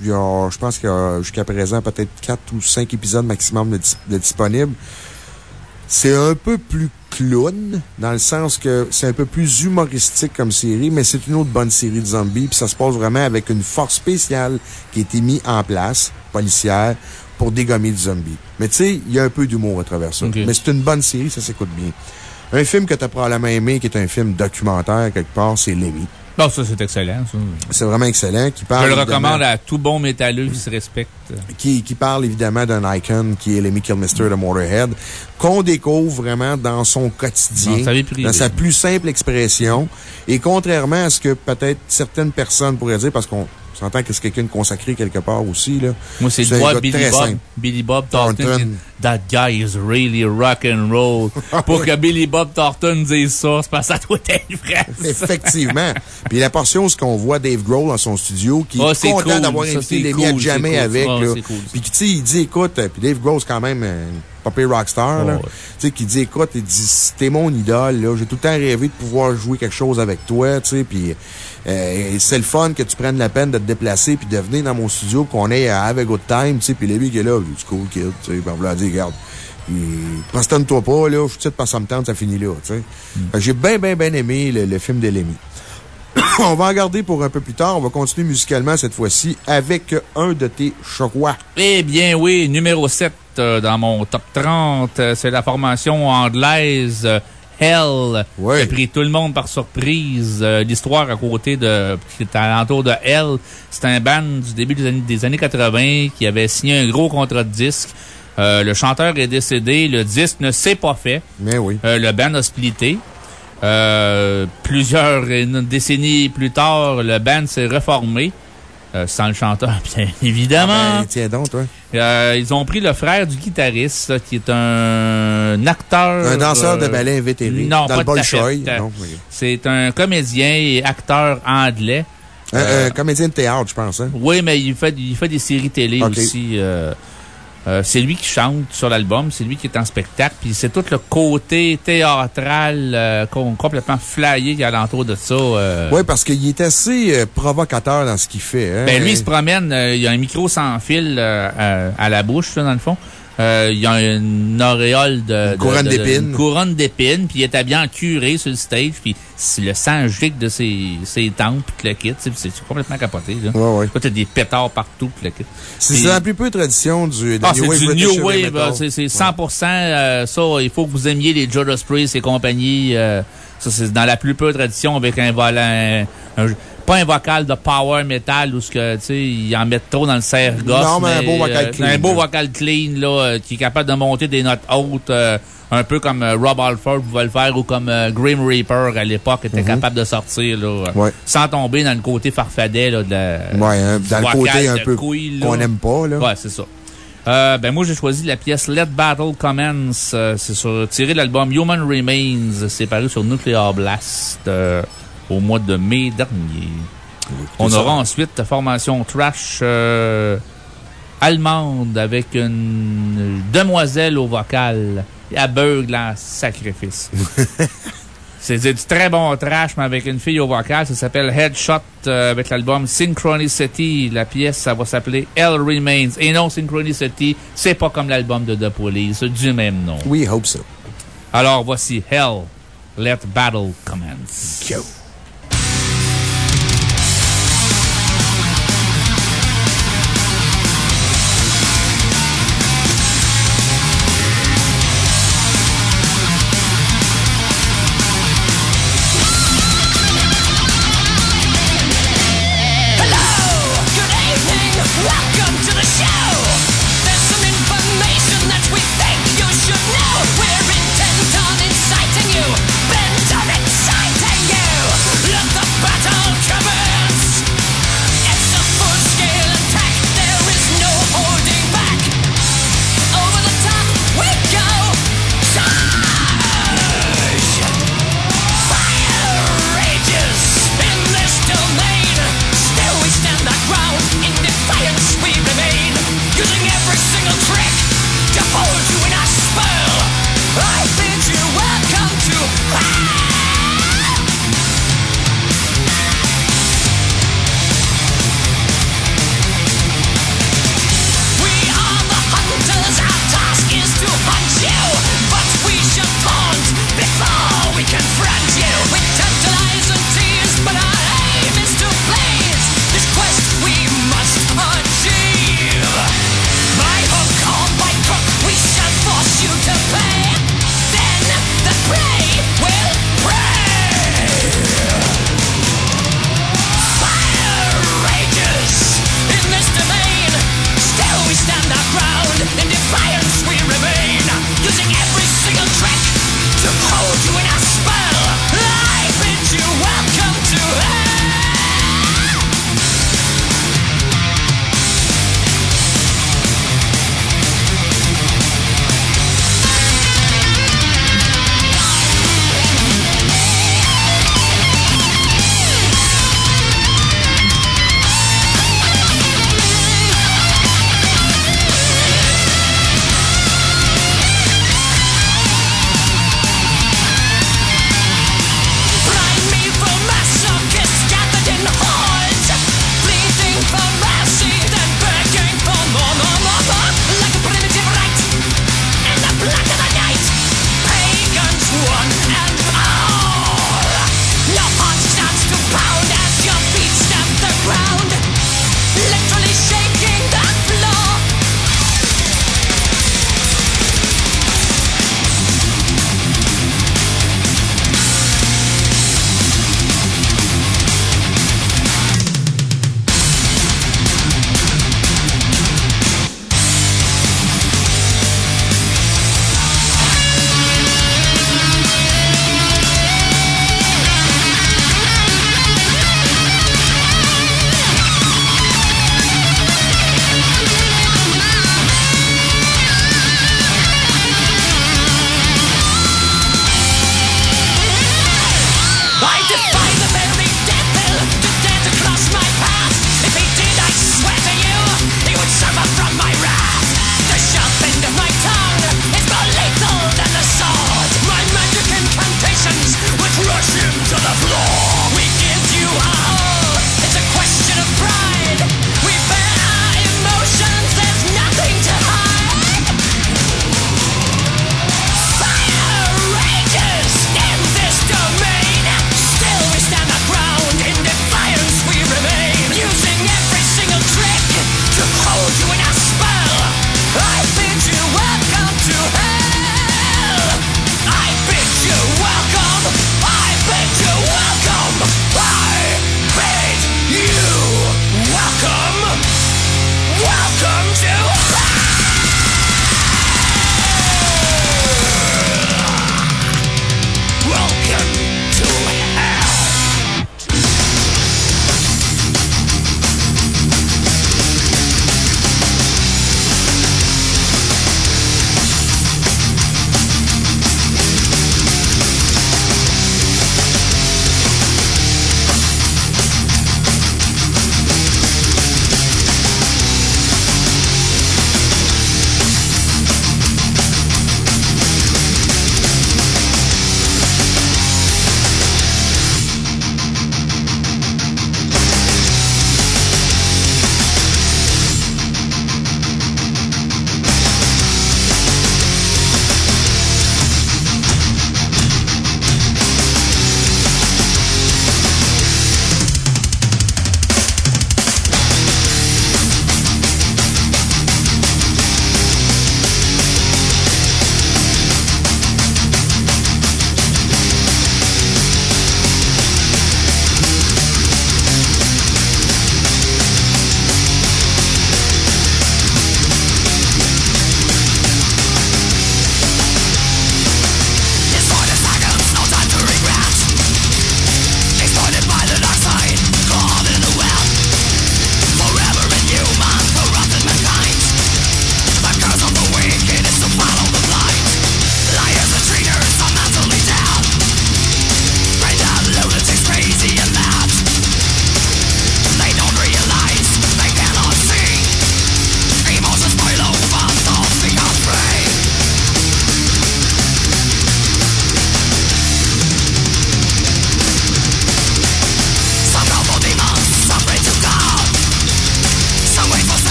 il y a, je pense qu'il y a jusqu'à présent peut-être 4 ou 5 épisodes maximum de, de disponibles. C'est un peu plus clown, dans le sens que c'est un peu plus humoristique comme série, mais c'est une autre bonne série de zombies, puis ça se passe vraiment avec une force spéciale qui a été mise en place, policière, pour dégommer du zombie. Mais tu sais, il y a un peu d'humour à travers ça. Mais c'est une bonne série, ça s'écoute bien. Un film que tu as probablement aimé, qui est un film documentaire quelque part, c'est Lemmy. Non, ça, c'est excellent. C'est vraiment excellent. Qui parle Je le recommande à tout bon métalleux qui se respecte. qui, qui parle évidemment d'un icon qui est Lemmy Kilmister de Motorhead, qu'on découvre vraiment dans son quotidien, sa dans sa plus simple expression. Et contrairement à ce que peut-être certaines personnes pourraient dire, parce qu'on s'entend que c'est quelqu'un de consacré quelque part aussi, là. Moi, c'est gars Billy Bob, simple. Billy Bob Thornton. That guy is really rock and roll. [LAUGHS] Pour que Billy Bob Thornton dise ça, c'est parce que ça doit être vrai. [LAUGHS] Effectivement. Puis la portion, ce qu'on voit Dave Grohl dans son studio, qui Ah, est content cool. d'avoir invité à cool, jamais cool. avec, Ah, là. cool, Puis, tu sais, il dit, écoute, puis Dave Grohl, c'est quand même un papier rockstar, là. Ouais. Tu sais, qui dit, écoute, il dit, t'es mon idole, là. J'ai tout le temps rêvé de pouvoir jouer quelque chose avec toi, tu sais, puis euh, c'est le fun que tu prennes la peine de te déplacer puis de venir dans mon studio qu'on ait à Have a Good Time, tu sais, puis Lemmy qui est là, c'est cool, kid, tu sais, on va dire, regarde. Pastonne-toi pas, là. Je suis parce que ça me tente, ça finit là, tu sais. Que J'ai bien, bien, bien aimé le, le film de Lemmy. [COUGHS] on va en garder pour un peu plus tard. On va continuer musicalement cette fois-ci avec un de tes choix. Eh bien, oui, numéro 7 euh, dans mon top 30, euh, c'est la formation anglaise euh, Hell. Qui a pris tout le monde par surprise. Euh, L'histoire à côté de. qui est alentour de Hell. C'est un band du début des années, des années 80 qui avait signé un gros contrat de disque. Euh, le chanteur est décédé. Le disque ne s'est pas fait. Mais oui. Euh, le band a splitté. Euh, plusieurs décennies plus tard, le band s'est reformé. Euh, sans le chanteur, [LAUGHS] bien évidemment. Ah ben, tiens donc, toi. Euh, ils ont pris le frère du guitariste, là, qui est un acteur. Un danseur de euh, ballet invétéré. Non, dans pas le oui. C'est un comédien et acteur anglais. Un, comédien de théâtre, je pense, hein? oui, mais il fait, il fait des séries télé aussi. Euh, c'est lui qui chante sur l'album, c'est lui qui est en spectacle, puis c'est tout le côté théâtral euh, com- complètement flyé qui est alentour de ça. euh. Oui, parce qu'il est assez euh, provocateur dans ce qu'il fait. Hein? Ben lui, il se promène, il a un micro sans fil à, à la bouche, là, dans le fond. Euh, il y a une auréole de... couronne d'épines. Couronne d'épines, puis il est habillé en curé sur le stage, puis le sang gicle de ses, ses tempes, puis le kit, c'est complètement capoté. Là. Ouais, ouais. T'as des pétards partout, puis le kit. C'est la plus peu tradition du, de ah, New c'est Wave du New Wave, euh, c'est c'est 100%, euh, ça, il faut que vous aimiez les Judas Priest et compagnie. euh, ça, c'est dans la plus peu tradition avec un volant, un- un- pas un vocal de power metal où ce que, tu sais, ils en mettent trop dans le serre-gosse. Non, mais un beau vocal euh, clean, Un beau vocal clean, là, euh, qui est capable de monter des notes hautes, euh, un peu comme Rob Alford pouvait le faire ou comme euh, Grim Reaper à l'époque était Mhm. capable de sortir, là, Ouais. sans tomber dans le côté farfadet, là, de la, Ouais, hein, dans le vocal côté un peu qu'on n'aime pas, là. Ouais, c'est ça. Euh, ben moi j'ai choisi la pièce Let Battle Commence. Euh, c'est sur, tiré de l'album Human Remains. C'est paru sur Nuclear Blast euh, au mois de mai dernier. On aura ensuite la formation trash euh, allemande avec une demoiselle au vocal aveugle en sacrifice. [LAUGHS] C'est du très bon trash, mais avec une fille au vocal. Ça s'appelle Headshot euh, avec l'album Synchronicity. La pièce, ça va s'appeler Hell Remains. Et non, Synchronicity, c'est pas comme l'album de The Police. Du même nom. We hope so. Alors voici Hell, Let Battle Commence. Go.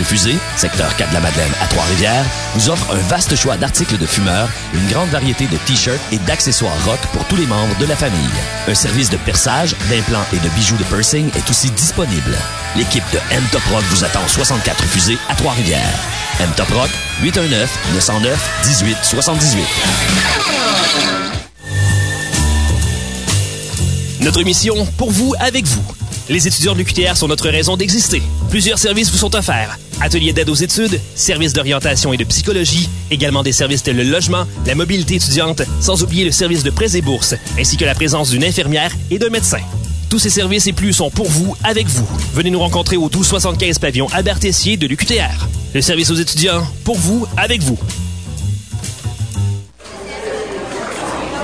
Au 64 Fusée, secteur 4 de la Madeleine à Trois-Rivières, vous offre un vaste choix d'articles de fumeurs, une grande variété de t-shirts et d'accessoires rock pour tous les membres de la famille. Un service de perçage, d'implants et de bijoux de piercing est aussi disponible. L'équipe de M Top Rock vous attend au 64 Fusée à Trois-Rivières. M Top Rock, 819 909 18 78. Notre mission, pour vous, avec vous. Les étudiants de l'UQTR sont notre raison d'exister. Plusieurs services vous sont offerts. Ateliers d'aide aux études, services d'orientation et de psychologie, également des services tels le logement, la mobilité étudiante, sans oublier le service de prêts et bourses, ainsi que la présence d'une infirmière et d'un médecin. Tous ces services et plus sont pour vous, avec vous. Venez nous rencontrer au 1275 pavillon Albert Tessier de l'UQTR. Le service aux étudiants, pour vous, avec vous.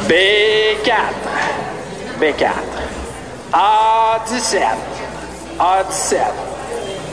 B4. B4. A17. A17.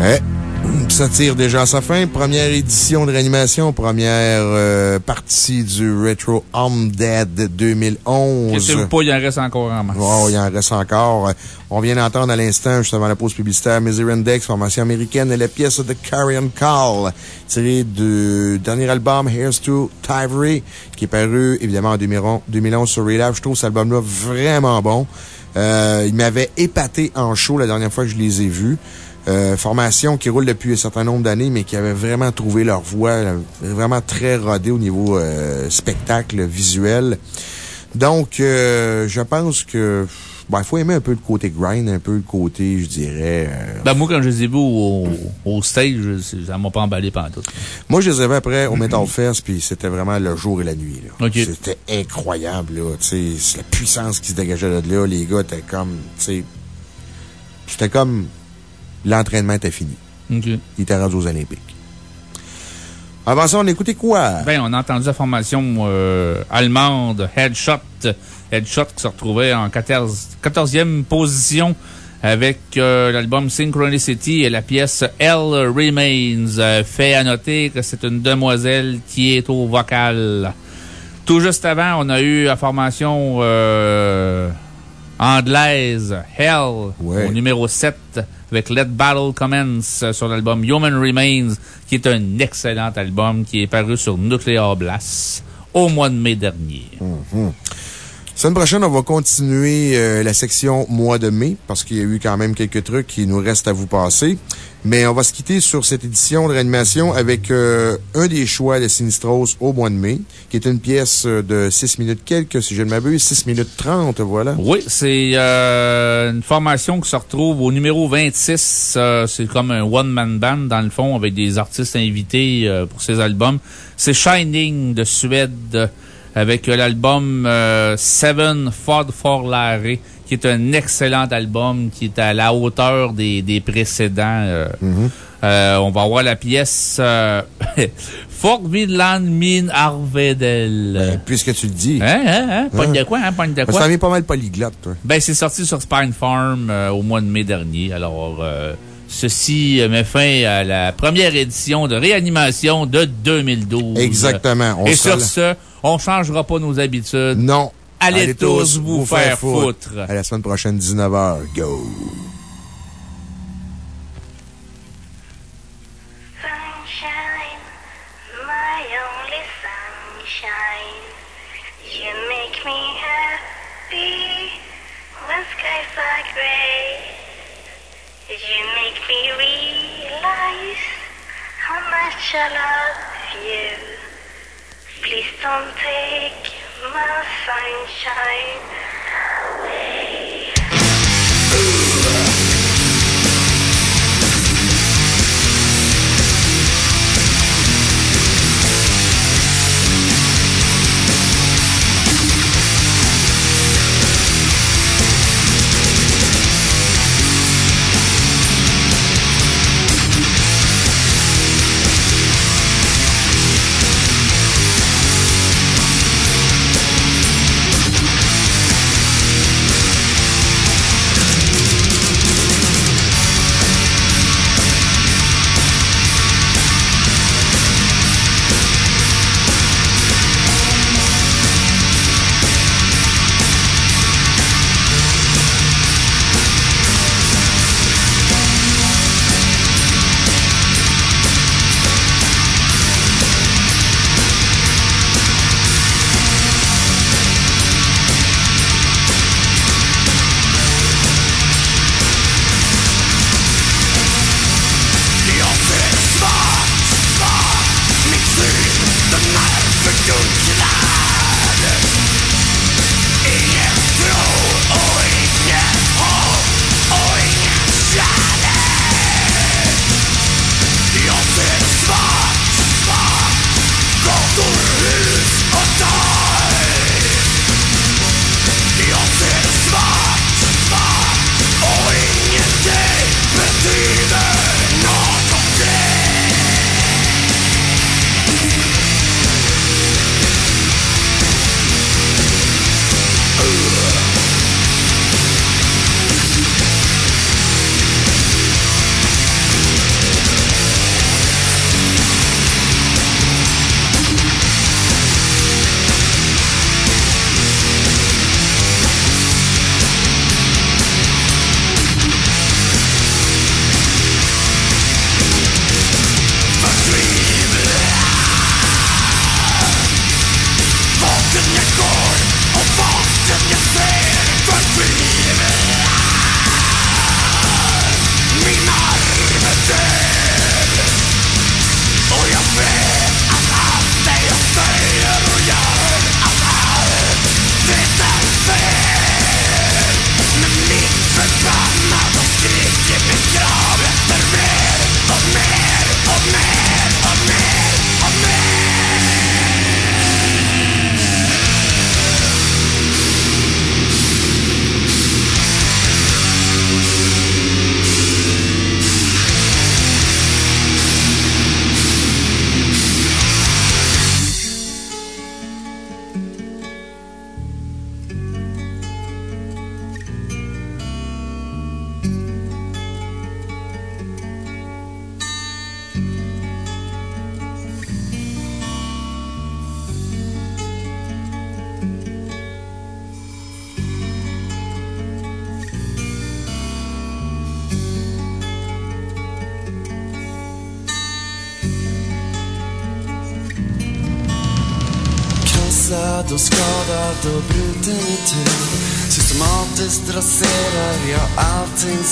Eh, ça tire déjà à sa fin. Première édition de réanimation, première euh, partie du Retro Home Dead 2011. Qu'est-ce que pas, il en reste encore en masse? Wow, il en reste encore. On vient d'entendre à l'instant, juste avant la pause publicitaire, Misery Index, formation américaine, et la pièce de Carrion Call, tirée du dernier album, Here's to Tivory, qui est paru, évidemment, en 2011 2011 sur Relapse. Je trouve cet album-là vraiment bon. Euh, il m'avait épaté en show la dernière fois que je les ai vus. Euh, formation qui roule depuis un certain nombre d'années, mais qui avait vraiment trouvé leur voie, euh, vraiment très rodée au niveau euh, spectacle visuel. Donc, euh, je pense que, ben, il faut aimer un peu le côté grind, un peu le côté, je dirais, euh, Ben, moi, quand je les ai vus au, au stage, ça m'a pas emballé pendant tout. Moi, je les avais après au Metal Fest, puis c'était vraiment le jour et la nuit. là. C'était incroyable, là. Tu sais, c'est la puissance qui se dégageait de là. Les gars étaient comme, tu sais, c'était comme l'entraînement était fini. Il était rendu aux Olympiques. Avant ça, on écoutait quoi? Ben, on a entendu la formation euh, allemande Headshot. Headshot qui se retrouvait en 14, 14e position avec euh, l'album Synchronicity et la pièce Hell Remains. Euh, fait à noter que c'est une demoiselle qui est au vocal. Tout juste avant, on a eu la formation euh, anglaise Hell au numéro 7 avec Let Battle Commence sur l'album Human Remains, qui est un excellent album qui est paru sur Nuclear Blast au mois de mai dernier. Mhm. Semaine prochaine, on va continuer euh, la section mois de mai parce qu'il y a eu quand même quelques trucs qui nous restent à vous passer. Mais on va se quitter sur cette édition de réanimation avec euh, un des choix de Sinistros au mois de mai, qui est une pièce euh, de 6 minutes quelques, si je ne m'abuse, 6 minutes 30, voilà. Oui, c'est une formation qui se retrouve au numéro 26. euh, c'est comme un one-man band, dans le fond, avec des artistes invités pour ces albums. C'est Shining de Suède, avec l'album euh, Seven Ford for Larry, qui est un excellent album qui est à la hauteur des, des précédents. euh. Euh, on va voir la pièce euh, [LAUGHS] Fort Midland Min Arvedel. puisque tu le dis. Hein, hein, hein? Pogne de quoi, hein? Pogne de quoi? t'en es pas mal polyglotte, toi. Ben, c'est sorti sur Spine Farm euh, au mois de mai dernier. Alors, euh, ceci met fin à la première édition de réanimation de 2012. Exactement. On Et sur là. ce, on changera pas nos habitudes. Non. Allez, tous vous faire foutre. À la semaine prochaine, 19h. Go. Sunshine, my only sunshine. You make me happy when skies are Did you make me realize how much I love you? Please don't take my sunshine away.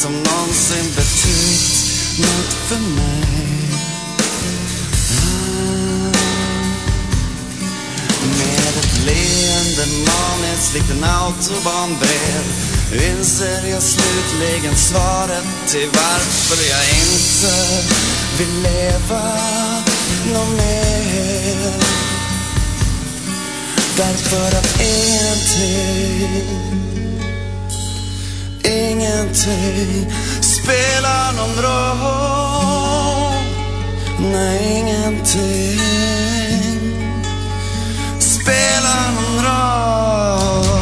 Som någonsin betytt något för mig. Ah. Med ett leende maniskt likt en autobanbrev Inser jag slutligen svaret till varför jag inte vill leva någon mer. Därför att ingenting, ingenting spelar någon roll. Nej, ingenting spelar någon roll.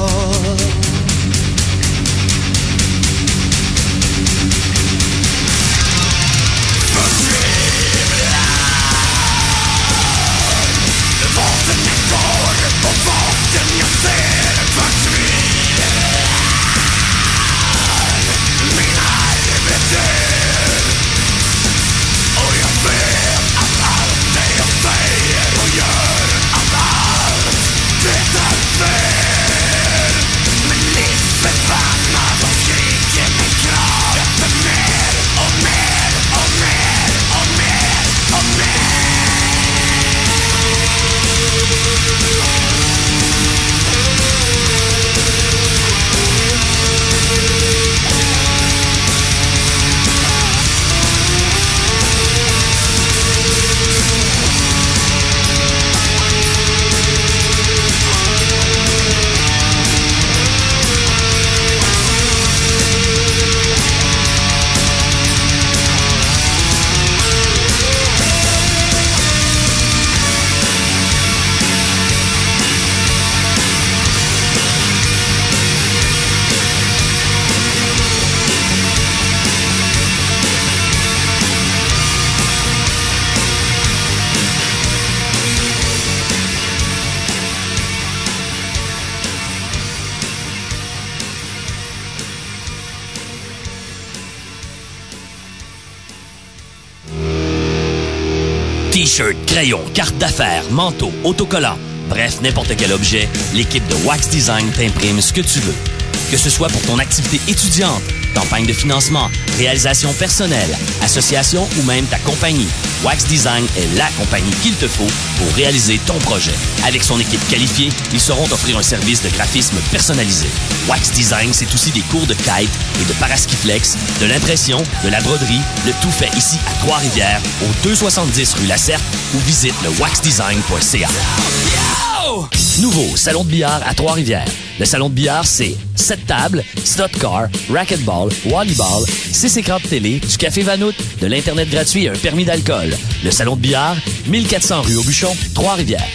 Crayons, cartes d'affaires, manteaux, autocollants, bref, n'importe quel objet, l'équipe de Wax Design t'imprime ce que tu veux. Que ce soit pour ton activité étudiante, campagne de financement, réalisation personnelle, association ou même ta compagnie, Wax Design est la compagnie qu'il te faut pour réaliser ton projet. Avec son équipe qualifiée, ils sauront t'offrir un service de graphisme personnalisé. Wax Design, c'est aussi des cours de kite et de paraskiflex, de l'impression, de la broderie, le tout fait ici à Trois-Rivières, au 270 rue Lacerte ou visite le waxdesign.ca. Nouveau salon de billard à Trois-Rivières. Le salon de billard, c'est 7 tables, slot car, racquetball, volleyball, 6 écrans de télé, du café Vanout, de l'Internet gratuit et un permis d'alcool. Le salon de billard, 1400 rue Aubuchon, Trois-Rivières.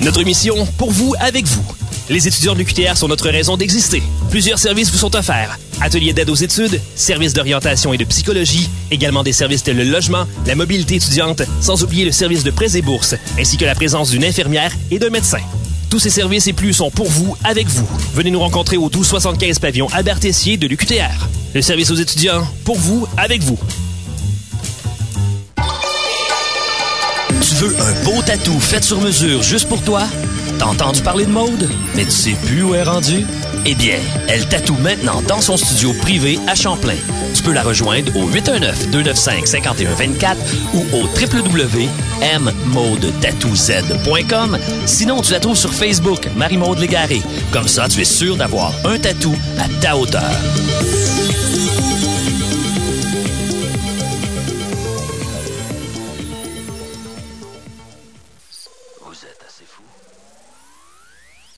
Notre mission, pour vous, avec vous. Les étudiants de l'UQTR sont notre raison d'exister. Plusieurs services vous sont offerts. Ateliers d'aide aux études, services d'orientation et de psychologie, également des services tels le logement, la mobilité étudiante, sans oublier le service de prêts et bourses, ainsi que la présence d'une infirmière et d'un médecin. Tous ces services et plus sont pour vous, avec vous. Venez nous rencontrer au 1275 pavillon Albert Tessier de l'UQTR. Le service aux étudiants, pour vous, avec vous. Tu veux un beau tatou fait sur mesure juste pour toi? T'as entendu parler de mode, mais tu sais plus où est rendue? Eh bien, elle tatoue maintenant dans son studio privé à Champlain. Tu peux la rejoindre au 819-295-5124 ou au www.mmodetatouz.com. Sinon, tu la trouves sur Facebook, Marie-Maude Légaré. Comme ça, tu es sûr d'avoir un tatou à ta hauteur.